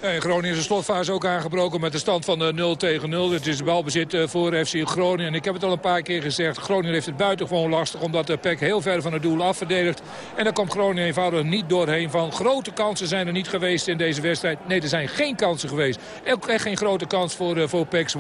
En Groningen is de slotfase ook aangebroken met de stand van 0 eh, tegen 0. Het is balbezit eh, voor FC Groningen. En ik heb het al een paar keer gezegd. Groningen heeft het buitengewoon lastig omdat de PEC heel ver van het doel afverdedigt. En daar komt Groningen eenvoudig niet doorheen van. Grote kansen zijn er niet geweest in deze wedstrijd. Nee, er zijn geen kansen geweest. Ook echt geen grote kans voor, uh, voor PEC.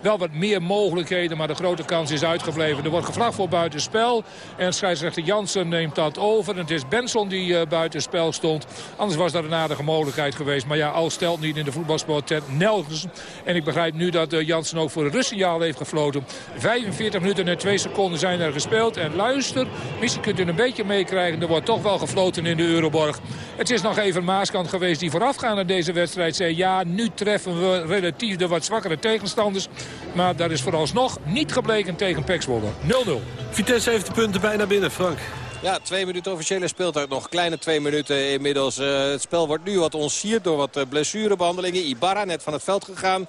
Wel wat meer mogelijkheden, maar de grote kans is uitgebleven. Er wordt gevraagd voor buitenspel. En scheidsrechter Jansen neemt dat over. En het is Benson die buitenspel stond. Anders was dat een aardige mogelijkheid geweest. Maar ja, als stelt niet in de voetbalsport nergens. En ik begrijp nu dat uh, Jansen ook voor een rustsignaal heeft gefloten. 45 minuten en 2 seconden zijn er gespeeld. En luister, misschien kunt u een beetje meekrijgen. Er wordt toch wel gefloten in de Euroborg. Het is nog even Maaskant geweest die voorafgaand aan deze wedstrijd zei... ja, nu treffen we relatief de wat zwakkere tegenstanders. Maar dat is vooralsnog niet gebleken tegen Pek 0-0. Vitesse heeft de punten bijna binnen, Frank. Ja, twee minuten officiële speeltijd nog. Kleine twee minuten inmiddels. Uh, het spel wordt nu wat ontsierd door wat uh, blessurebehandelingen. Ibarra net van het veld gegaan.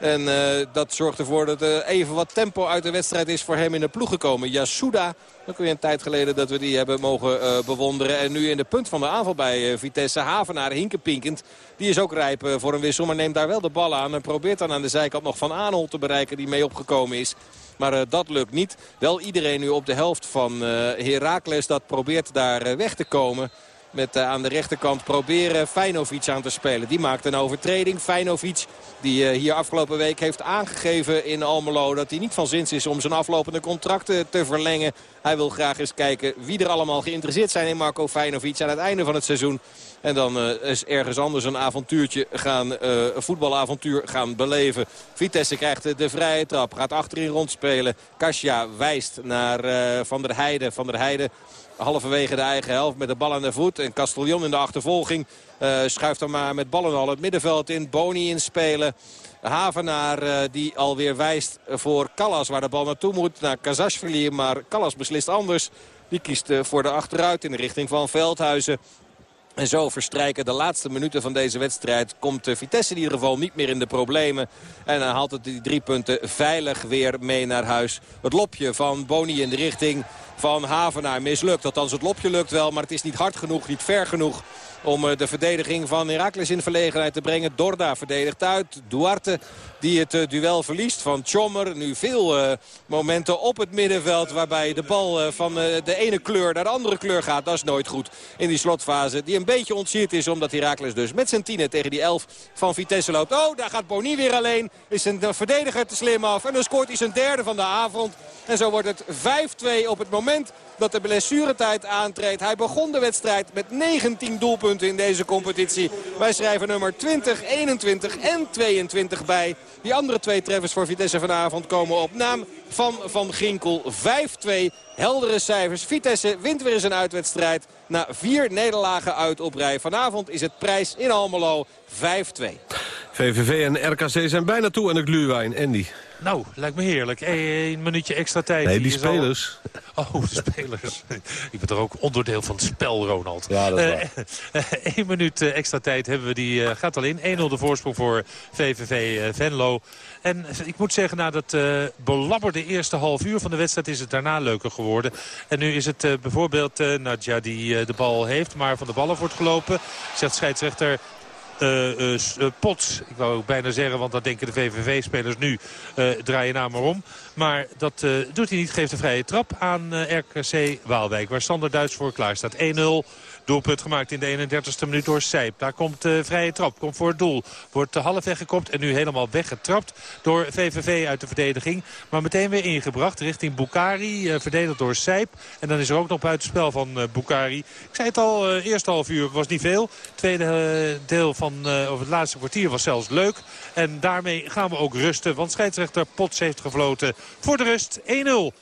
En uh, dat zorgt ervoor dat er even wat tempo uit de wedstrijd is voor hem in de ploeg gekomen. Yasuda, ook weer een tijd geleden dat we die hebben mogen bewonderen. En nu in de punt van de aanval bij Vitesse. Havenaar hinkenpinkend. Die is ook rijp voor een wissel, maar neemt daar wel de bal aan. En probeert dan aan de zijkant nog Van Aanholt te bereiken die mee opgekomen is. Maar uh, dat lukt niet. Wel iedereen nu op de helft van uh, Heracles dat probeert daar uh, weg te komen. Met aan de rechterkant proberen Feinovic aan te spelen. Die maakt een overtreding. Feinovic die hier afgelopen week heeft aangegeven in Almelo... dat hij niet van zins is om zijn aflopende contracten te verlengen. Hij wil graag eens kijken wie er allemaal geïnteresseerd zijn in Marco Feinovic aan het einde van het seizoen. En dan is ergens anders een avontuurtje gaan, voetbalavontuur gaan beleven. Vitesse krijgt de vrije trap. Gaat achterin rondspelen. Kasia wijst naar Van der Heijden. Van der Heijden halverwege de eigen helft met de bal aan de voet. En Castellon in de achtervolging schuift dan maar met ballen al het middenveld in. Boni inspelen. Havenaar uh, die alweer wijst voor Callas waar de bal naartoe moet. Naar Kazashvili, maar Callas beslist anders. Die kiest uh, voor de achteruit in de richting van Veldhuizen. En zo verstrijken de laatste minuten van deze wedstrijd. Komt Vitesse in ieder geval niet meer in de problemen. En dan haalt het die drie punten veilig weer mee naar huis. Het lopje van Boni in de richting van Havenaar mislukt. Althans het lopje lukt wel, maar het is niet hard genoeg, niet ver genoeg om eh, de verdediging van Herakles in verlegenheid te brengen. Dorda verdedigt uit. Duarte die het eh, duel verliest van Chommer. Nu veel uh, momenten op het middenveld waarbij de bal van de ene kleur naar de andere kleur gaat. Dat is nooit goed in die slotfase. Die een beetje ontsierd is omdat Herakles dus met zijn tienen tegen die elf van Vitesse loopt. Oh, daar gaat Boni weer alleen. Is een verdediger te slim af. En dan scoort hij zijn derde van de avond. En zo wordt het 5-2 op het moment dat de blessuretijd aantreedt. Hij begon de wedstrijd met 19 doelpunten in deze competitie. Wij schrijven nummer 20, 21 en 22 bij. Die andere twee treffers voor Vitesse vanavond komen op naam van Van Ginkel. 5-2, heldere cijfers. Vitesse wint weer eens een uitwedstrijd na vier nederlagen uit op rij. Vanavond is het prijs in Almelo 5-2. VVV en RKC zijn bijna toe aan de gluwijn. Andy. Nou, lijkt me heerlijk. Eén minuutje extra tijd. Nee, die spelers. [LAUGHS] Oh, de spelers. [LAUGHS] Ik ben toch ook onderdeel van het spel, Ronald. Ja, dat is waar. [LAUGHS] Eén minuut eh, extra tijd hebben we. Die uh, gaat al in. 1-0 de voorsprong voor VVV Venlo. En ik moet zeggen, na dat uh, belabberde eerste half uur van de wedstrijd... is het daarna leuker geworden. En nu is het bijvoorbeeld Nadja die de bal heeft... maar van de ballen wordt gelopen. Zegt scheidsrechter uh, uh, Pots. Ik wou ook bijna zeggen, want dat denken de VVV-spelers nu. Uh, draaien nou maar om. Maar dat doet hij niet. Geeft een vrije trap aan RKC Waalwijk. Waar Sander Duits voor klaar staat. 1-0 Doelpunt gemaakt in de 31ste minuut door Sijp. Daar komt de vrije trap, komt voor het doel. Wordt half weggekopt en nu helemaal weggetrapt door VVV uit de verdediging. Maar meteen weer ingebracht richting Bukari, verdedigd door Sijp. En dan is er ook nog buitenspel van Bukari. Ik zei het al, eerste half uur was niet veel. Tweede deel van, of het laatste kwartier was zelfs leuk. En daarmee gaan we ook rusten, want scheidsrechter Pots heeft gefloten voor de rust 1-0.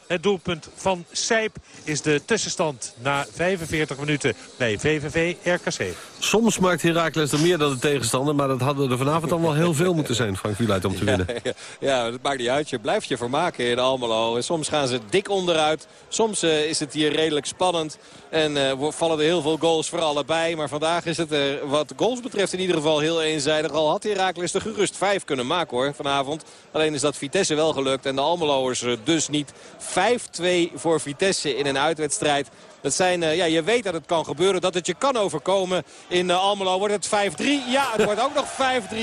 Het doelpunt van Sijp is de tussenstand na 45 minuten VVV RKC. Soms maakt Herakles er meer dan de tegenstander... maar dat hadden er vanavond dan wel heel veel moeten zijn, Frank Wieluid, om te winnen. [LAUGHS] Ja, ja, dat maakt niet uit. Je blijft je vermaken in Almelo. En soms gaan ze dik onderuit. Soms uh, is het hier redelijk spannend. En uh, vallen er heel veel goals voor allebei. Maar vandaag is het er wat goals betreft in ieder geval heel eenzijdig. Al had Herakles er gerust vijf kunnen maken hoor, vanavond. Alleen is dat Vitesse wel gelukt en de Almeloers eh, dus niet. 5-2 voor Vitesse in een uitwedstrijd. Uh, ja, je weet dat het kan gebeuren, dat het je kan overkomen. In uh, Almelo wordt het 5-3. Ja, het wordt ook [LAUGHS] nog 5-3.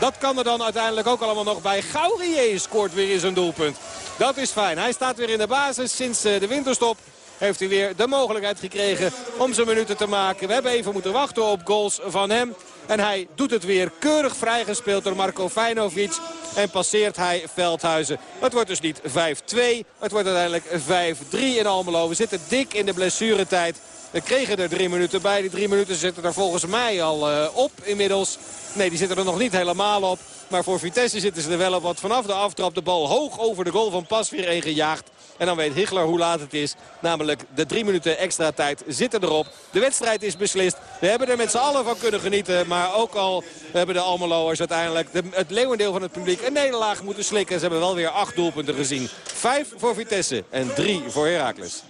Dat kan er dan uiteindelijk ook allemaal nog bij. Gaurier scoort weer in zijn doelpunt. Dat is fijn. Hij staat weer in de basis sinds uh, de winterstop heeft hij weer de mogelijkheid gekregen om zijn minuten te maken. We hebben even moeten wachten op goals van hem. En hij doet het weer keurig vrijgespeeld door Marco Feinovic. En passeert hij Veldhuizen. Het wordt dus niet 5-2. Het wordt uiteindelijk 5-3 in Almelo. We zitten dik in de blessuretijd. We kregen er drie minuten bij. Die drie minuten zitten er volgens mij al uh, op inmiddels. Nee, die zitten er nog niet helemaal op. Maar voor Vitesse zitten ze er wel op. Want vanaf de aftrap de bal hoog over de goal van Pas weer een gejaagd. En dan weet Hichler hoe laat het is. Namelijk de drie minuten extra tijd zitten erop. De wedstrijd is beslist. We hebben er met z'n allen van kunnen genieten. Maar ook al hebben de Almeloers uiteindelijk de, het leeuwendeel van het publiek een nederlaag moeten slikken. Ze hebben wel weer acht doelpunten gezien. Vijf voor Vitesse en drie voor Heracles.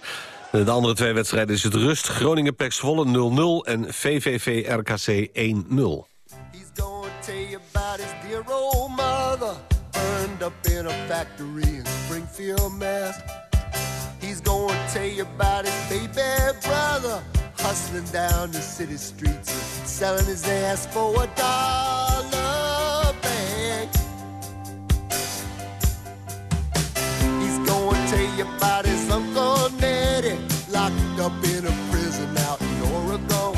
De andere twee wedstrijden is het rust. Groningen Pek Zwolle 0-0 en VVV RKC 1-0. Up in a factory in Springfield, Mass. He's gonna tell you about his baby brother hustling down the city streets and selling his ass for a dollar bag. He's gonna tell you about his uncle Nettie locked up in a prison out in Oregon.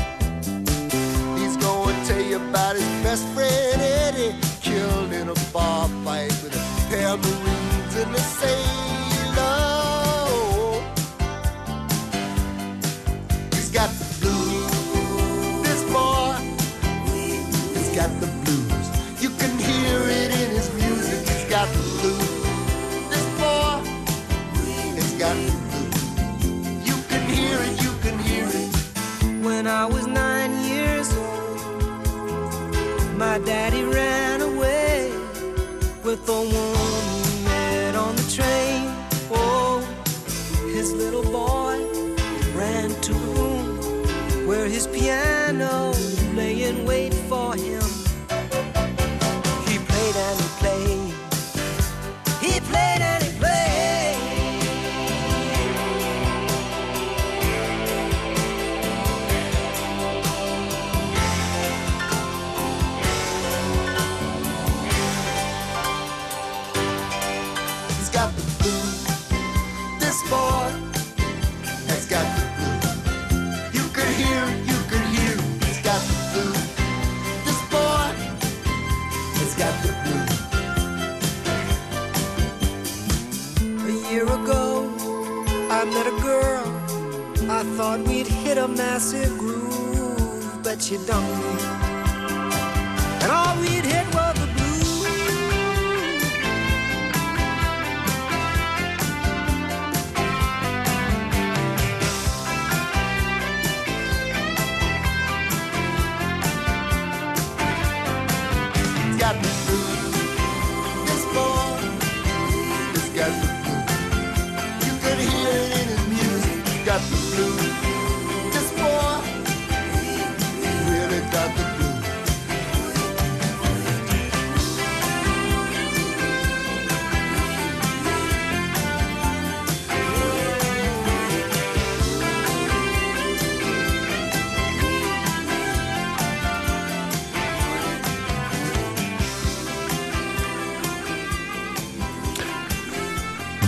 He's gonna tell you about his best friend Eddie killed in a bar fight with a pair Marines and a sailor. He's got the blues, this boy. He's got the blues. You can hear it in his music. He's got the blues,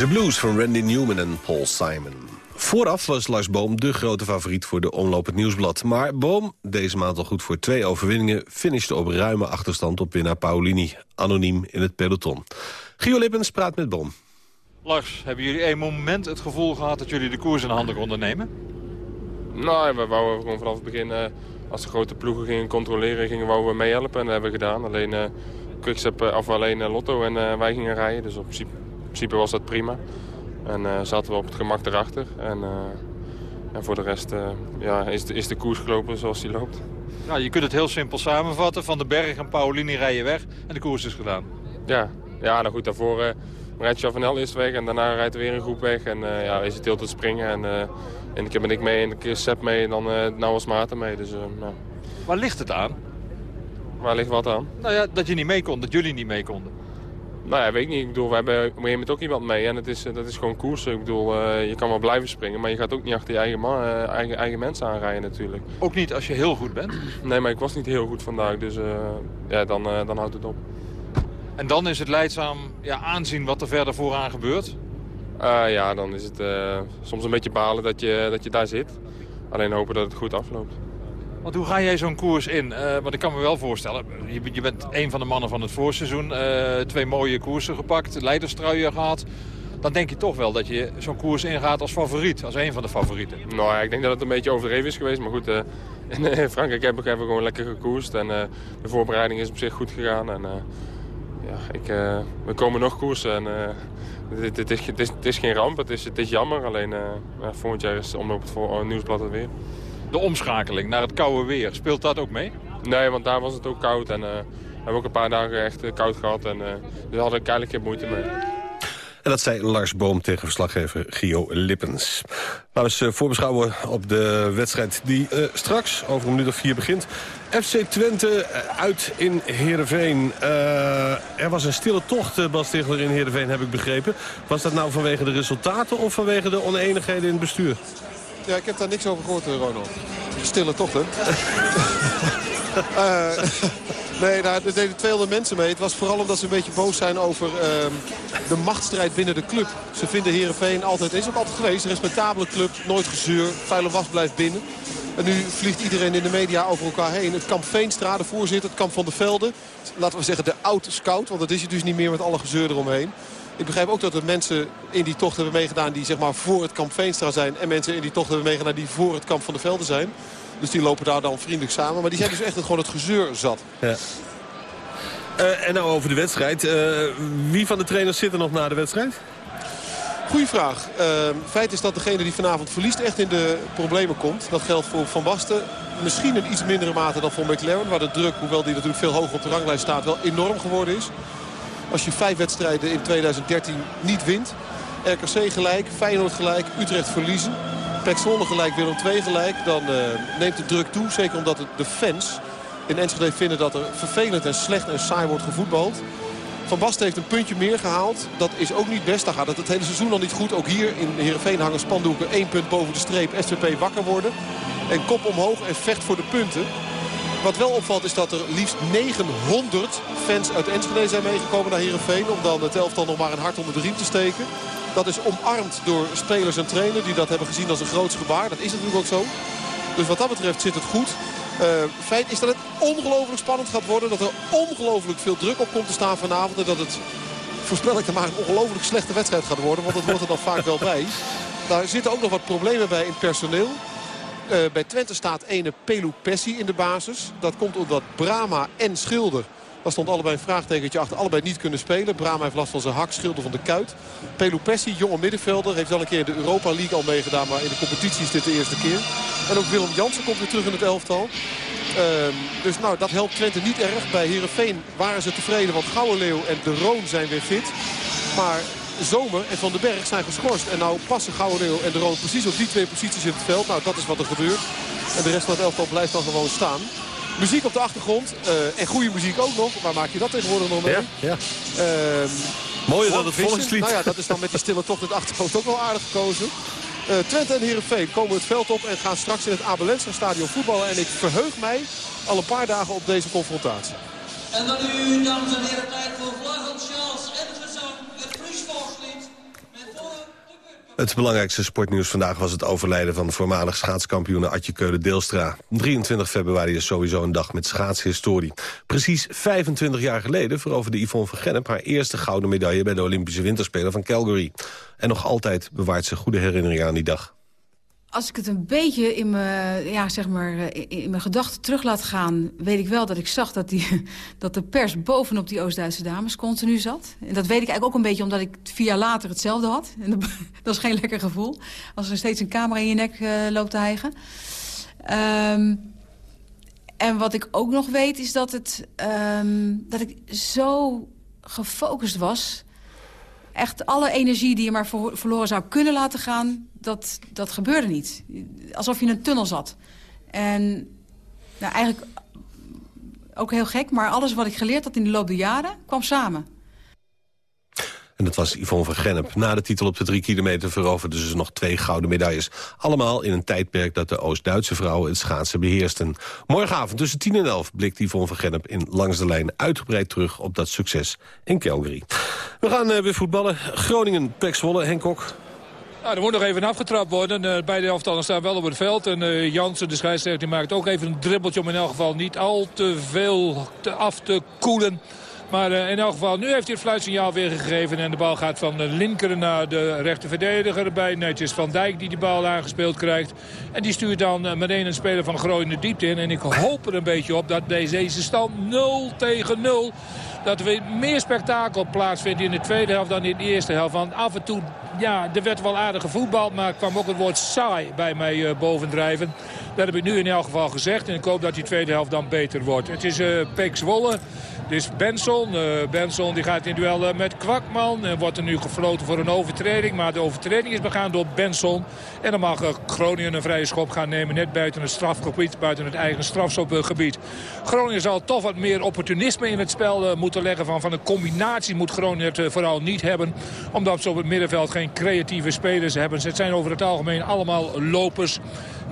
The Blues van Randy Newman en Paul Simon. Vooraf was Lars Boom de grote favoriet voor de Omloop het Nieuwsblad. Maar Boom, deze maand al goed voor twee overwinningen... finishte op ruime achterstand op winnaar Paulini. Anoniem in het peloton. Gio Lippens praat met Boom. Lars, hebben jullie een moment het gevoel gehad dat jullie de koers in handen konden nemen? Nou, we wouden gewoon vanaf het begin, uh, als de grote ploegen gingen controleren, gingen we meehelpen. En dat hebben we gedaan. Alleen uh, Quickstep, of alleen Lotto en uh, wij gingen rijden. Dus op principe, in principe was dat prima. En zaten we op het gemak erachter. En, en voor de rest ja, is, de, is de koers gelopen zoals die loopt. Nou, je kunt het heel simpel samenvatten. Van den Berg en Paulini rijden weg en de koers is gedaan. Ja, ja nou goed, daarvoor rijdt Chavanel eerst weg en daarna rijdt er weer een groep weg. En uh, ja, is het heel te springen. En, uh, en een keer ben ik mee en een keer Sepp mee en dan uh, nou was Maarten mee. Dus, nou. Waar ligt het aan? Waar ligt wat aan? Nou ja, dat je niet mee kon, dat jullie niet mee konden. Nou ja, weet ik niet. Ik bedoel, we hebben op een gegeven moment ook iemand mee. En het is, dat is gewoon koers. Ik bedoel, je kan wel blijven springen, maar je gaat ook niet achter je eigen, man, eigen, eigen mensen aanrijden natuurlijk. Ook niet als je heel goed bent? Nee, maar ik was niet heel goed vandaag. Dus ja, dan, dan houdt het op. En dan is het leidzaam ja, aanzien wat er verder vooraan gebeurt? Ja, dan is het soms een beetje balen dat je, dat je daar zit. Alleen hopen dat het goed afloopt. Want hoe ga jij zo'n koers in? Uh, want ik kan me wel voorstellen, je, je, bent een van de mannen van het voorseizoen. twee mooie koersen gepakt, leiderstruien gehad. Dan denk je toch wel dat je zo'n koers ingaat als favoriet, als een van de favorieten. Nou ik denk dat het een beetje overdreven is geweest. Maar goed, [LAUGHS] in Frankrijk hebben we gewoon lekker gekoerst. En de voorbereiding is op zich goed gegaan. En, ja, ik, we komen nog koersen en dit, is, is, het is geen ramp, het is, het is jammer. Alleen volgend jaar is omloop het nieuwsblad het weer. De omschakeling naar het koude weer, speelt dat ook mee? Nee, want daar was het ook koud en we hebben ook een paar dagen echt koud gehad. En daar had ik eigenlijk geen moeite mee. En dat zei Lars Boom tegen verslaggever Gio Lippens. Laten we eens voorbeschouwen op de wedstrijd die uh, straks over een minuut of vier begint. FC Twente uit in Heerenveen. Uh, er was een stille tocht, Bas Stigler, in Heerenveen, heb ik begrepen. Was dat nou vanwege de resultaten of vanwege de oneenigheden in het bestuur? Ja, ik heb daar niks over gehoord, Ronald. Stille tocht, hè? uh, Nee, daar deden 200 mensen mee. Het was vooral omdat ze een beetje boos zijn over uh, de machtsstrijd binnen de club. Ze vinden Herenveen altijd, is ook altijd geweest, een respectabele club. Nooit gezeur, vuile was blijft binnen. En nu vliegt iedereen in de media over elkaar heen. Het kamp Veenstra, de voorzitter, het kamp van de Velden. Laten we zeggen de oud-scout, want dat is hij dus niet meer met alle gezeur eromheen. Ik begrijp ook dat er mensen in die tocht hebben meegedaan die zeg maar voor het kamp Veenstra zijn. En mensen in die tocht hebben meegedaan die voor het kamp van de Velden zijn. Dus die lopen daar dan vriendelijk samen. Maar die zijn dus echt gewoon het gezeur zat. Ja. Uh, en nou over de wedstrijd. Uh, wie van de trainers zit er nog na de wedstrijd? Goeie vraag. Uh, feit is dat degene die vanavond verliest echt in de problemen komt. Dat geldt voor Van Basten. Misschien in iets mindere mate dan voor McLaren. Waar de druk, hoewel die natuurlijk veel hoger op de ranglijst staat, wel enorm geworden is. Als je vijf wedstrijden in 2013 niet wint. RKC gelijk, Feyenoord gelijk, Utrecht verliezen. Pek gelijk, Willem 2 gelijk. Dan uh, neemt de druk toe. Zeker omdat de fans in Enschede vinden dat er vervelend en slecht en saai wordt gevoetbald. Van Basten heeft een puntje meer gehaald. Dat is ook niet best. Dan gaat het het hele seizoen al niet goed. Ook hier in Heerenveen hangen spandoeken. één punt boven de streep. SVP wakker worden. En kop omhoog en vecht voor de punten. Wat wel opvalt is dat er liefst 900 fans uit Enschede zijn meegekomen naar Heerenveen. Om dan het elftal nog maar een hart onder de riem te steken. Dat is omarmd door spelers en trainer die dat hebben gezien als een groot gebaar. Dat is natuurlijk ook zo. Dus wat dat betreft zit het goed. Uh, feit is dat het ongelooflijk spannend gaat worden. Dat er ongelooflijk veel druk op komt te staan vanavond. En dat het, voorspel ik er maar, een ongelooflijk slechte wedstrijd gaat worden. Want dat wordt er dan vaak wel bij. Daar zitten ook nog wat problemen bij in personeel. Uh, bij Twente staat ene Pelu Pessi in de basis. Dat komt omdat Brama en Schilder daar stond allebei een vraagtekentje achter. Allebei niet kunnen spelen. Brama heeft last van zijn hak. Schilder van de kuit. Pelupessi, jonge middenvelder. Heeft wel een keer de Europa League al meegedaan. Maar in de competitie is dit de eerste keer. En ook Willem Jansen komt weer terug in het elftal. Um, dus nou, dat helpt Twente niet erg. Bij Herenveen waren ze tevreden. Want Gouwenleeuw en De Roon zijn weer fit. Maar Zomer en Van den Berg zijn geschorst. En nou passen Gouwenleeuw en De Roon precies op die twee posities in het veld. Nou, dat is wat er gebeurt. En de rest van het elftal blijft dan gewoon staan. Muziek op de achtergrond. Uh, en goede muziek ook nog. Waar maak je dat tegenwoordig nog mee? Ja, ja. Uh, Mooi dat het volkslied. Nou ja, dat is dan met die stille tocht in het achterhoofd ook wel aardig gekozen. Uh, Twente en Heerenveen komen het veld op en gaan straks in het Abelensra stadion voetballen. En ik verheug mij al een paar dagen op deze confrontatie. En dan nu, dames en heren, tijd voor Vlaggen, Charles. Het belangrijkste sportnieuws vandaag was het overlijden van voormalig schaatskampioen Atje Keulen-Deelstra. 23 februari is sowieso een dag met schaatshistorie. Precies 25 jaar geleden veroverde Yvonne van Gennep haar eerste gouden medaille bij de Olympische Winterspelen van Calgary. En nog altijd bewaart ze goede herinneringen aan die dag. Als ik het een beetje in mijn, ja, zeg maar, in, in mijn gedachten terug laat gaan... weet ik wel dat ik zag dat, die, [LAUGHS] dat de pers bovenop die Oost-Duitse dames continu zat. En dat weet ik eigenlijk ook een beetje omdat ik vier jaar later hetzelfde had. En dat, [LAUGHS] dat is geen lekker gevoel. Als er steeds een camera in je nek eh, loopt te hijgen. Ehm, en wat ik ook nog weet is dat, het, ehm, dat ik zo gefocust was... Echt alle energie die je maar ver- verloren zou kunnen laten gaan... Dat, dat gebeurde niet. Alsof je in een tunnel zat. En nou, eigenlijk ook heel gek, maar alles wat ik geleerd had in de loop der jaren... kwam samen. En dat was Yvonne van Gennep. Na de titel op de drie kilometer veroverde ze nog twee gouden medailles. Allemaal in een tijdperk dat de Oost-Duitse vrouwen het schaatsen beheersten. Morgenavond tussen 10 en 11 blikt Yvonne van Gennep in Langs de Lijn uitgebreid terug op dat succes in Calgary. We gaan eh, weer voetballen. Groningen, Pek Zwolle, Henk Kok. Nou, er moet nog even afgetrapt worden. Uh, beide elftallen staan wel op het veld. En uh, Jansen, de scheidsrechter, die maakt ook even een dribbeltje... om in elk geval niet al te veel te af te koelen. Maar uh, in elk geval, nu heeft hij het fluitsignaal weer gegeven. En de bal gaat van de linker naar de rechter verdediger. Bij netjes Van Dijk die de bal aangespeeld krijgt. En die stuurt dan uh, meteen een speler van Groningen diepte in. En ik hoop er een beetje op dat deze stand 0 tegen 0 dat er weer meer spektakel plaatsvindt in de tweede helft dan in de eerste helft. Want af en toe, ja, er werd wel aardige voetbal, maar kwam ook het woord saai bij mij bovendrijven. Dat heb ik nu in elk geval gezegd en ik hoop dat die tweede helft dan beter wordt. Het is uh, Peek Zwolle. Dus Benson, uh, Benson die gaat in duel uh, met Kwakman. En wordt er nu gefloten voor een overtreding. Maar de overtreding is begaan door Benson. En dan mag uh, Groningen een vrije schop gaan nemen. Net buiten het strafgebied, buiten het eigen strafschopgebied. Groningen zal toch wat meer opportunisme in het spel moeten leggen. Van, van een combinatie moet Groningen het vooral niet hebben. Omdat ze op het middenveld geen creatieve spelers hebben. Het zijn over het algemeen allemaal lopers.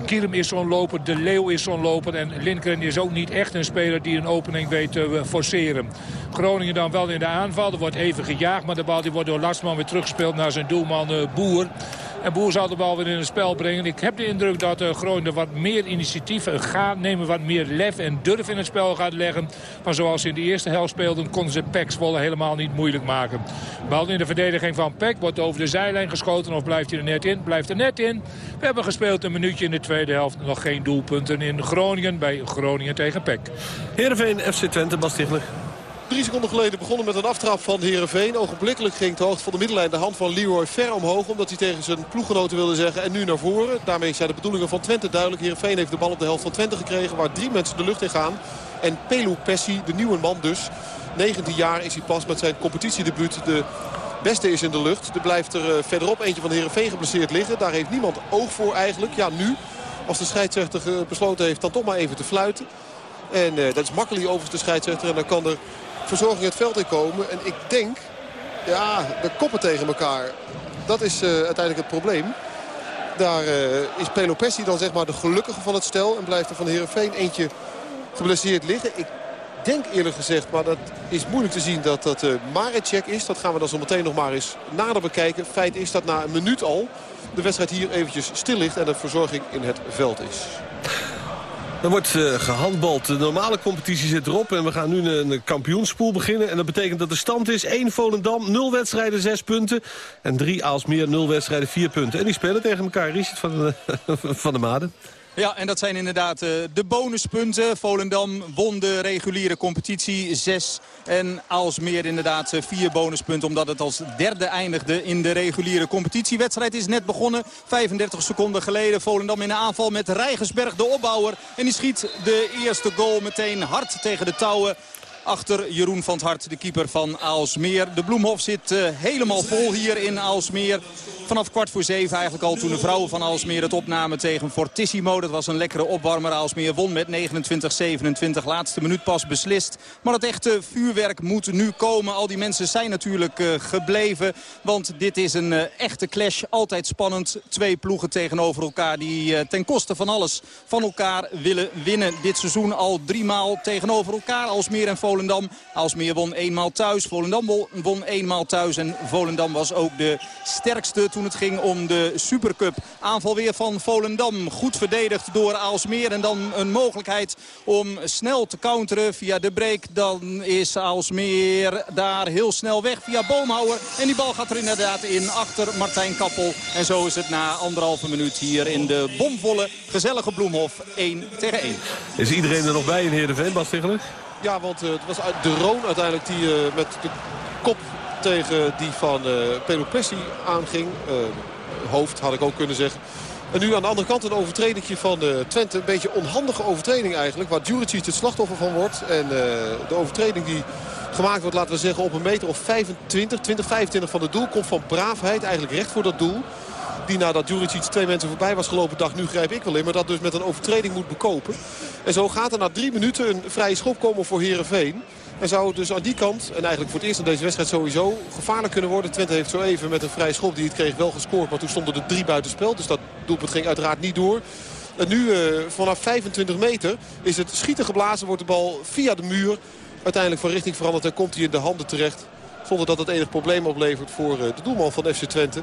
Kierm is zo'n loper, De Leeuw is zo'n loper. En Lindgren is ook niet echt een speler die een opening weet te forceren. Groningen dan wel in de aanval. Er wordt even gejaagd, maar de bal die wordt door Lastman weer teruggespeeld naar zijn doelman uh, Boer. En Boer zal de bal weer in het spel brengen. Ik heb de indruk dat uh, Groningen wat meer initiatief gaat nemen. Wat meer lef en durf in het spel gaat leggen. Maar zoals ze in de eerste helft speelden... konden ze Pek Zwolle helemaal niet moeilijk maken. Bal in de verdediging van Pek wordt over de zijlijn geschoten. Of blijft hij er net in? Blijft er net in. We hebben gespeeld een minuutje in de tweede helft. Nog geen doelpunten in Groningen bij Groningen tegen Pek. Heerenveen, FC Twente, Bas Tichler. Drie seconden geleden begonnen met een aftrap van Heerenveen. Ogenblikkelijk ging de hoogte van de middenlijn de hand van Leroy ver omhoog. Omdat hij tegen zijn ploeggenoten wilde zeggen. En nu naar voren. Daarmee zijn de bedoelingen van Twente duidelijk. Heerenveen heeft de bal op de helft van Twente gekregen. Waar drie mensen de lucht in gaan. En Pelu Pessi, de nieuwe man dus. 19 jaar is hij pas met zijn competitiedebuut. De beste is in de lucht. Er blijft er verderop eentje van Heerenveen geblesseerd liggen. Daar heeft niemand oog voor eigenlijk. Ja, nu. Als de scheidsrechter besloten heeft dan toch maar even te fluiten. En uh, dat is makkelijk overigens de scheidsrechter. En dan kan er verzorging het veld in komen. En ik denk, ja, de koppen tegen elkaar. Dat is uh, uiteindelijk het probleem. Daar uh, is Pelo Pessi dan zeg maar de gelukkige van het stel. En blijft er van Heerenveen eentje geblesseerd liggen. Ik denk eerlijk gezegd, maar dat is moeilijk te zien dat dat uh, Marecek is. Dat gaan we dan zo meteen nog maar eens nader bekijken. Feit is dat na een minuut al de wedstrijd hier eventjes stil ligt en de verzorging in het veld is. Er wordt uh, gehandbald. De normale competitie zit erop. En we gaan nu een, een kampioenspool beginnen. En dat betekent dat de stand is 1 Volendam, 0 wedstrijden, 6 punten. En 3 Aalsmeer, 0 wedstrijden, 4 punten. En die spelen tegen elkaar. Richard van de, [LAUGHS] van de Maden. Ja, en dat zijn inderdaad uh, de bonuspunten. Volendam won de reguliere competitie 6. En Aalsmeer inderdaad 4 bonuspunten. Omdat het als derde eindigde in de reguliere competitie. Wedstrijd is net begonnen. 35 seconden geleden. Volendam in de aanval met Rijgersberg de opbouwer. En die schiet de eerste goal meteen hard tegen de touwen achter Jeroen van het Hart, de keeper van Aalsmeer. De Bloemhof zit uh, helemaal vol hier in Aalsmeer. Vanaf kwart voor zeven eigenlijk al toen de vrouwen van Aalsmeer het opnamen tegen Fortissimo. Dat was een lekkere opwarmer. Aalsmeer won met 29-27. Laatste minuut pas beslist. Maar het echte vuurwerk moet nu komen. Al die mensen zijn natuurlijk uh, gebleven. Want dit is een uh, echte clash. Altijd spannend. Twee ploegen tegenover elkaar die ten koste van alles van elkaar willen winnen. Dit seizoen al drie maal tegenover elkaar. Aalsmeer en Volendam. Won eenmaal thuis. Volendam won eenmaal thuis. En Volendam was ook de sterkste toen het ging om de Supercup. Aanval weer van Volendam. Goed verdedigd door Aalsmeer. En dan een mogelijkheid om snel te counteren via de break. Dan is Aalsmeer daar heel snel weg via Boomhouwer. En die bal gaat er inderdaad in achter Martijn Kappel. En zo is het na anderhalve minuut hier in de bomvolle gezellige Bloemhof 1 tegen 1. Is iedereen er nog bij in Heerenveen, Bas Tichelen? Ja, want uh, het was de Roon uiteindelijk die uh, met de kop tegen die van uh, Pelopessi aanging. hoofd had ik ook kunnen zeggen. En nu aan de andere kant een overtreding van Twente. Een beetje onhandige overtreding eigenlijk. Waar Djuricic het slachtoffer van wordt. En de overtreding die gemaakt wordt, laten we zeggen, op een meter of 25, 20, 25 van het doel. Komt van braafheid eigenlijk recht voor dat doel. Die nadat Juricic twee mensen voorbij was gelopen dacht, nu grijp ik wel in. Maar dat dus met een overtreding moet bekopen. En zo gaat er na drie minuten een vrije schop komen voor Herenveen. En zou dus aan die kant, en eigenlijk voor het eerst in deze wedstrijd sowieso, gevaarlijk kunnen worden. Twente heeft zo even met een vrije schop die het kreeg wel gescoord. Maar toen stonden er drie buitenspel. Dus dat doelpunt ging uiteraard niet door. En nu uh, vanaf 25 meter is het schieten geblazen. Wordt de bal via de muur uiteindelijk van richting veranderd. En komt hij in de handen terecht. Zonder dat het enig probleem oplevert voor uh, de doelman van FC Twente.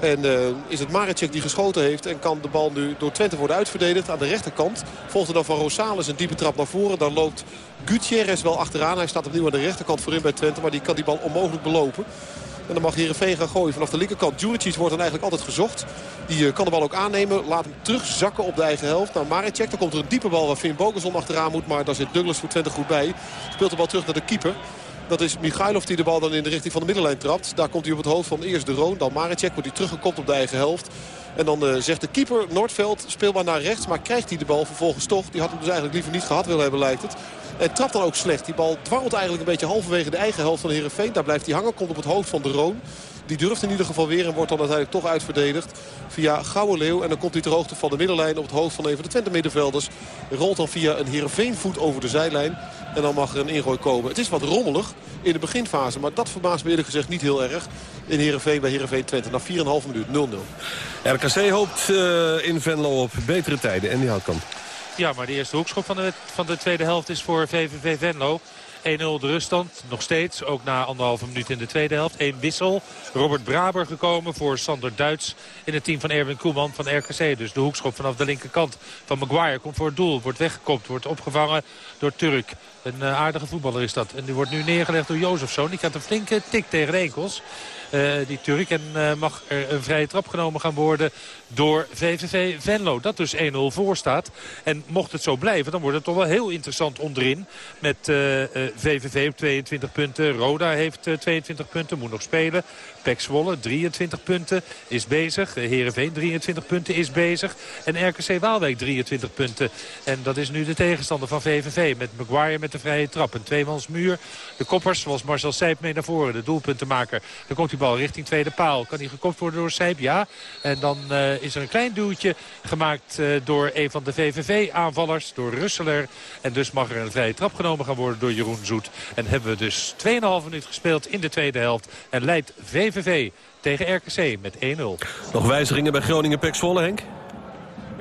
En uh, is het Maricek die geschoten heeft. En kan de bal nu door Twente worden uitverdedigd. Aan de rechterkant volgt er dan van Rosales een diepe trap naar voren. Dan loopt Gutierrez wel achteraan. Hij staat opnieuw aan de rechterkant voorin bij Twente. Maar die kan die bal onmogelijk belopen. En dan mag Heerenveen gaan gooien vanaf de linkerkant. Djuricic wordt dan eigenlijk altijd gezocht. Die uh, kan de bal ook aannemen. Laat hem terugzakken op de eigen helft. Naar Maricek. Dan komt er een diepe bal waar Finn Bogerson achteraan moet. Maar daar zit Douglas voor Twente goed bij. Speelt de bal terug naar de keeper. Dat is Michailov die de bal dan in de richting van de middenlijn trapt. Daar komt hij op het hoofd van eerst de Roon. Dan Maricek wordt hij teruggekopt op de eigen helft. En dan uh, zegt de keeper Noordveld, speel maar naar rechts. Maar krijgt hij de bal vervolgens toch. Die had hem dus eigenlijk liever niet gehad willen hebben lijkt het. En trapt dan ook slecht. Die bal dwarrelt eigenlijk een beetje halverwege de eigen helft van de Heerenveen. Daar blijft hij hangen, komt op het hoofd van de Roon. Die durft in ieder geval weer en wordt dan uiteindelijk toch uitverdedigd. Via Gouwe Leeuw. En dan komt hij ter hoogte van de middenlijn op het hoofd van een van de Twente middenvelders. Rolt dan via een Heerenveenvoet over de zijlijn. En dan mag er een ingooi komen. Het is wat rommelig in de beginfase. Maar dat verbaast me eerlijk gezegd niet heel erg. In Heerenveen bij Heerenveen Twente. Na 4,5 minuut 0-0. RKC hoopt uh, in Venlo op betere tijden. En die houdt kan. Ja, maar de eerste hoekschop van de, van de tweede helft is voor VVV Venlo. 1-0 de ruststand. Nog steeds, ook na anderhalve minuut in de tweede helft. Eén wissel. Robert Braber gekomen voor Sander Duits in het team van Erwin Koeman van RKC. Dus de hoekschop vanaf de linkerkant van Maguire komt voor het doel. Wordt weggekopt, wordt opgevangen door Turk. Een uh, aardige voetballer is dat. En die wordt nu neergelegd door Jozefzoon. Die gaat een flinke tik tegen de enkels. Uh, die Turk. En uh, mag er een vrije trap genomen gaan worden door VVV Venlo. Dat dus 1-0 voor staat. En mocht het zo blijven, dan wordt het toch wel heel interessant onderin. Met VVV op 22 punten. Roda heeft 22 punten, moet nog spelen. Pek Zwolle 23 punten, is bezig. Heerenveen 23 punten, is bezig. En RKC Waalwijk 23 punten. En dat is nu de tegenstander van VVV. Met Maguire met de vrije trap. Een tweemansmuur. De koppers, zoals Marcel Sijp mee naar voren. De doelpuntenmaker. Dan komt die bal richting tweede paal. Kan die gekopt worden door Sijp? Ja. En dan uh, is er een klein duwtje gemaakt uh, door een van de VVV-aanvallers. Door Russeler. En dus mag er een vrije trap genomen gaan worden door Jeroen Zoet. En hebben we dus 2,5 minuut gespeeld in de tweede helft. En leidt VVV tegen RKC met 1-0. Nog wijzigingen bij Groningen Pek Zwolle, Henk?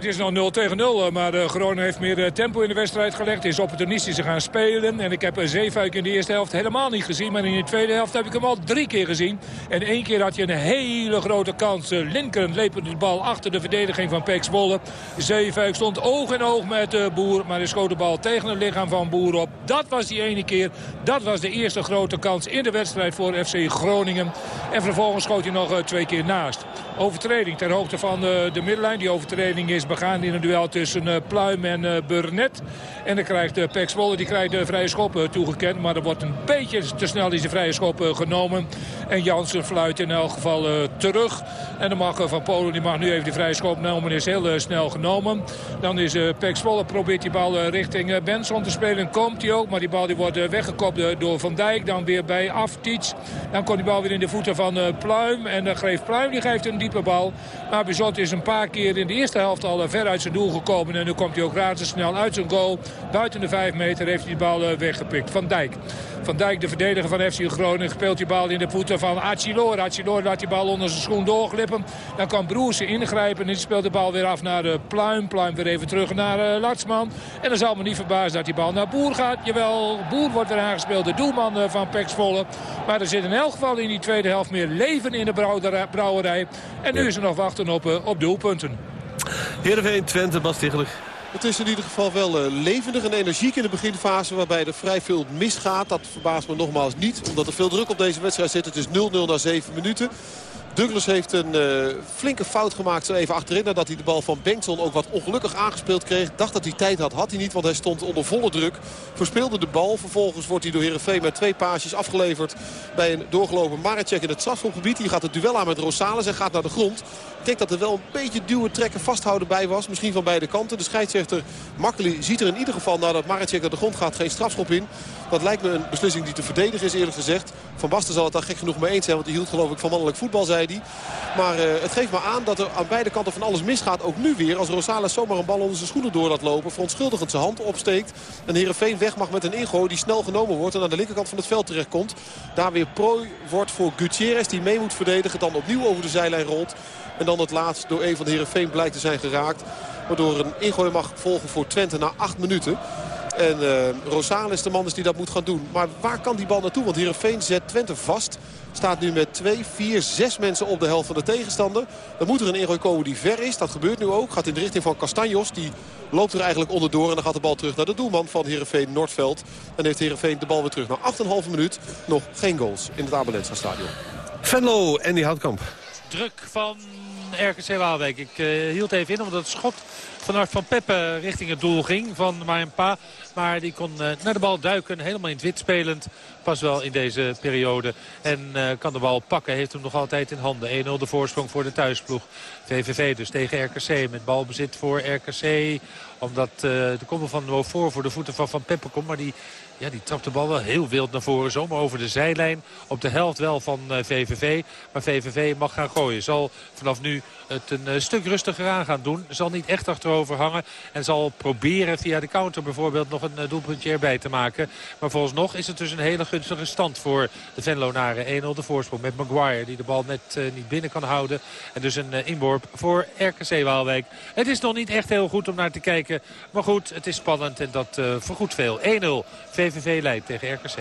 Het is nog 0 tegen 0, maar uh, Groningen heeft meer uh, tempo in de wedstrijd gelegd. Is opportunistisch gaan spelen. En ik heb Zeefuik in de eerste helft helemaal niet gezien. Maar in de tweede helft heb ik hem al drie keer gezien. En één keer had je een hele grote kans. Lincoln leep de bal achter de verdediging van Pek Zwolle. Zeefuik stond oog in oog met Boer. Maar hij schoot de bal tegen het lichaam van Boer op. Dat was die ene keer. Dat was de eerste grote kans in de wedstrijd voor FC Groningen. En vervolgens schoot hij nog twee keer naast. Overtreding ter hoogte van de middenlijn. Die overtreding is begaan in een duel tussen uh, Pluim en uh, Burnett. En dan krijgt uh, Pek die krijgt de vrije schop toegekend. Maar er wordt een beetje te snel die vrije schop genomen. En Jansen fluit in elk geval terug. En dan mag Van Polen die mag nu even de vrije schop nemen. Is heel snel genomen. Dan is Pek Zwolle probeert die bal richting Benson te spelen. Komt hij ook. Maar die bal die wordt weggekopt door Van Dijk. Dan weer bij Aftic. Dan komt die bal weer in de voeten van Pluim. En dan geeft Pluim die geeft een diepe bal. Maar Bizot is een paar keer in de eerste helft al ver uit zijn doel gekomen. En nu komt hij ook razendsnel uit zijn goal. Buiten de 5 meter heeft hij die bal weggepikt. Van Dijk. Van Dijk, de verdediger van FC Groningen, speelt die bal in de voeten van Achilor. Achilor laat die bal onder zijn schoen doorglippen. Dan kan Broersen ingrijpen en die speelt de bal weer af naar de Pluim. Pluim weer even terug naar Latsman. En dan zal me niet verbazen dat die bal naar Boer gaat. Jawel, Boer wordt weer aangespeeld, de doelman van Pek Zwolle. Maar er zit in elk geval in die tweede helft meer leven in de brouwerij. En nu is er nog wachten op, uh, op doelpunten. Heerenveen, Twente, Bas het is in ieder geval wel uh, levendig en energiek in de beginfase... waarbij er vrij veel misgaat. Dat verbaast me nogmaals niet, omdat er veel druk op deze wedstrijd zit. Het is 0-0 na 7 minuten. Douglas heeft een uh, flinke fout gemaakt zo even achterin. Nadat hij de bal van Bengtson ook wat ongelukkig aangespeeld kreeg. Dacht dat hij tijd had, had hij niet. Want hij stond onder volle druk. Verspeelde de bal. Vervolgens wordt hij door Herenveen met twee paasjes afgeleverd. Bij een doorgelopen Maracek in het strafschopgebied. Die gaat het duel aan met Rosales en gaat naar de grond. Ik denk dat er wel een beetje duwen, trekken, vasthouden bij was. Misschien van beide kanten. De scheidsrechter Makkeli ziet er in ieder geval nadat Maracek naar de grond gaat geen strafschop in. Dat lijkt me een beslissing die te verdedigen is eerlijk gezegd. Van Basten zal het daar gek genoeg mee eens zijn. Want die hield geloof ik van mannelijk voetbal Maar uh, het geeft me aan dat er aan beide kanten van alles misgaat. Ook nu weer als Rosales zomaar een bal onder zijn schoenen door laat lopen. Verontschuldigend zijn hand opsteekt. En Heerenveen weg mag met een ingooi die snel genomen wordt. En aan de linkerkant van het veld terechtkomt. Daar weer prooi wordt voor Gutierrez die mee moet verdedigen. Dan opnieuw over de zijlijn rolt. En dan het laatst door een van de Heerenveen blijkt te zijn geraakt. Waardoor een ingooi mag volgen voor Twente na acht minuten. En uh, Rosales de man is die dat moet gaan doen. Maar waar kan die bal naartoe? Want Heerenveen zet Twente vast. Staat nu met twee, vier, zes mensen op de helft van de tegenstander. Dan moet er een ingooi komen die ver is. Dat gebeurt nu ook. Gaat in de richting van Castanjos. Die loopt er eigenlijk onderdoor. En dan gaat de bal terug naar de doelman van Heerenveen Noordveld. En heeft Heerenveen de bal weer terug. Na 8,5 minuut nog geen goals in het Abelensa stadion. Venlo en die Houtkamp. Druk van RKC Waalwijk. Ik uh, hield even in omdat het schot van van Peppe richting het doel ging van Pa. Maar die kon uh, naar de bal duiken, helemaal in het wit spelend. Pas wel in deze periode. En uh, kan de bal pakken, heeft hem nog altijd in handen. 1-0 de voorsprong voor de thuisploeg. VVV dus tegen RKC met balbezit voor RKC. Omdat de koppel van Wofor voor de voeten van Van Peppe komt. Maar die ja, die trapt de bal wel heel wild naar voren. Zomaar over de zijlijn. Op de helft wel van VVV. Maar VVV mag gaan gooien. Zal vanaf nu het een stuk rustiger aan gaan doen. Zal niet echt achterover hangen. En zal proberen via de counter bijvoorbeeld nog een doelpuntje erbij te maken. Maar volgens nog is het dus een hele gunstige stand voor de Venlonaren. 1-0 de voorsprong met Maguire die de bal net niet binnen kan houden. En dus een inworp voor RKC Waalwijk. Het is nog niet echt heel goed om naar te kijken. Maar goed, het is spannend en dat vergoedt veel. 1-0 VVV leidt tegen RKC.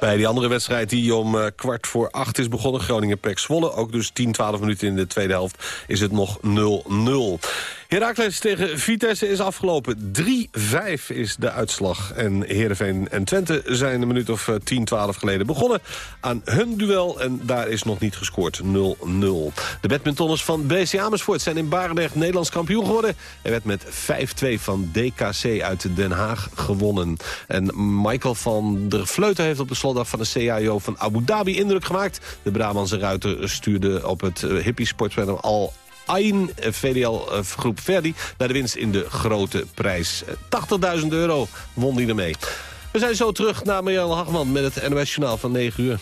Bij die andere wedstrijd die om kwart voor acht is begonnen. Groningen-Pek Zwolle. Ook dus 10, 12 minuten in de tweede helft is het nog 0-0. Heracles tegen Vitesse is afgelopen. 3-5 is de uitslag. En Heerenveen en Twente zijn een minuut of 10, eh, 12 geleden begonnen aan hun duel. En daar is nog niet gescoord. 0-0. De badmintonners van BC Amersfoort zijn in Barendrecht Nederlands kampioen geworden. Er werd met 5-2 van DKC uit Den Haag gewonnen. En Michael van der Vleuten heeft op de slotdag van de CAO van Abu Dhabi indruk gemaakt. De Brabantse ruiter stuurde op het eh, hippie sportpanel al Ain VDL eh, groep Verdi naar de winst in de grote prijs. 80.000 euro won hij ermee. We zijn zo terug naar Marjane Hagman met het NOS Journaal van 9 uur.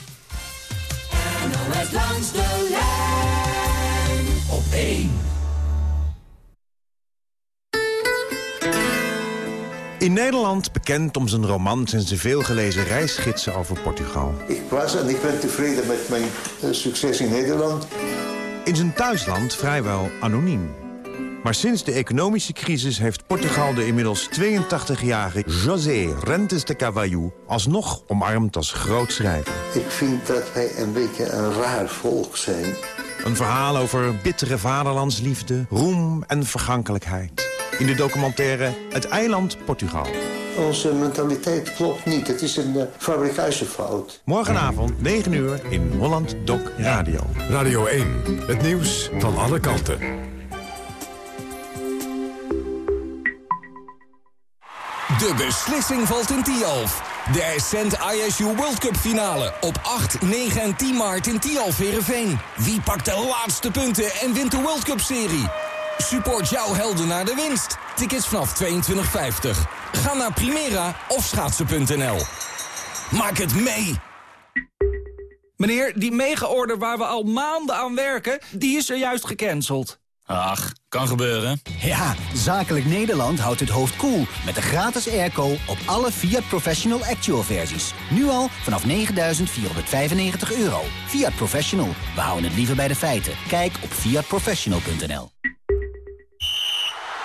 Langs de lijn op 1. In Nederland bekend om zijn romans en zijn veelgelezen reisgidsen over Portugal. Ik was en ik ben tevreden met mijn eh, succes in Nederland. In zijn thuisland vrijwel anoniem. Maar sinds de economische crisis heeft Portugal de inmiddels 82-jarige José Rentes de Cavallo alsnog omarmd als groot schrijver. Ik vind dat wij een beetje een raar volk zijn. Een verhaal over bittere vaderlandsliefde, roem en vergankelijkheid. In de documentaire Het eiland Portugal. Onze mentaliteit klopt niet. Het is een uh. Morgenavond, 9 uur, in Holland Doc Radio. Radio 1, het nieuws van alle kanten. De beslissing valt in Tialf. De Ascent ISU World Cup finale op 8, 9 en 10 maart in Tialf Verenveen. Wie pakt de laatste punten en wint de World Cup serie? Support jouw helden naar de winst. Tickets vanaf 22,50. Ga naar Primera of schaatsen.nl. Maak het mee! Meneer, die mega-order waar we al maanden aan werken, die is er juist gecanceld. Ach, kan gebeuren. Ja, Zakelijk Nederland houdt het hoofd koel cool met de gratis airco op alle Fiat Professional Actual versies. Nu al vanaf 9.495 euro. Fiat Professional, we houden het liever bij de feiten. Kijk op fiatprofessional.nl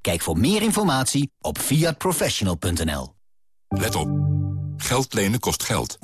Kijk voor meer informatie op fiatprofessional.nl. Let op. Geld lenen kost geld.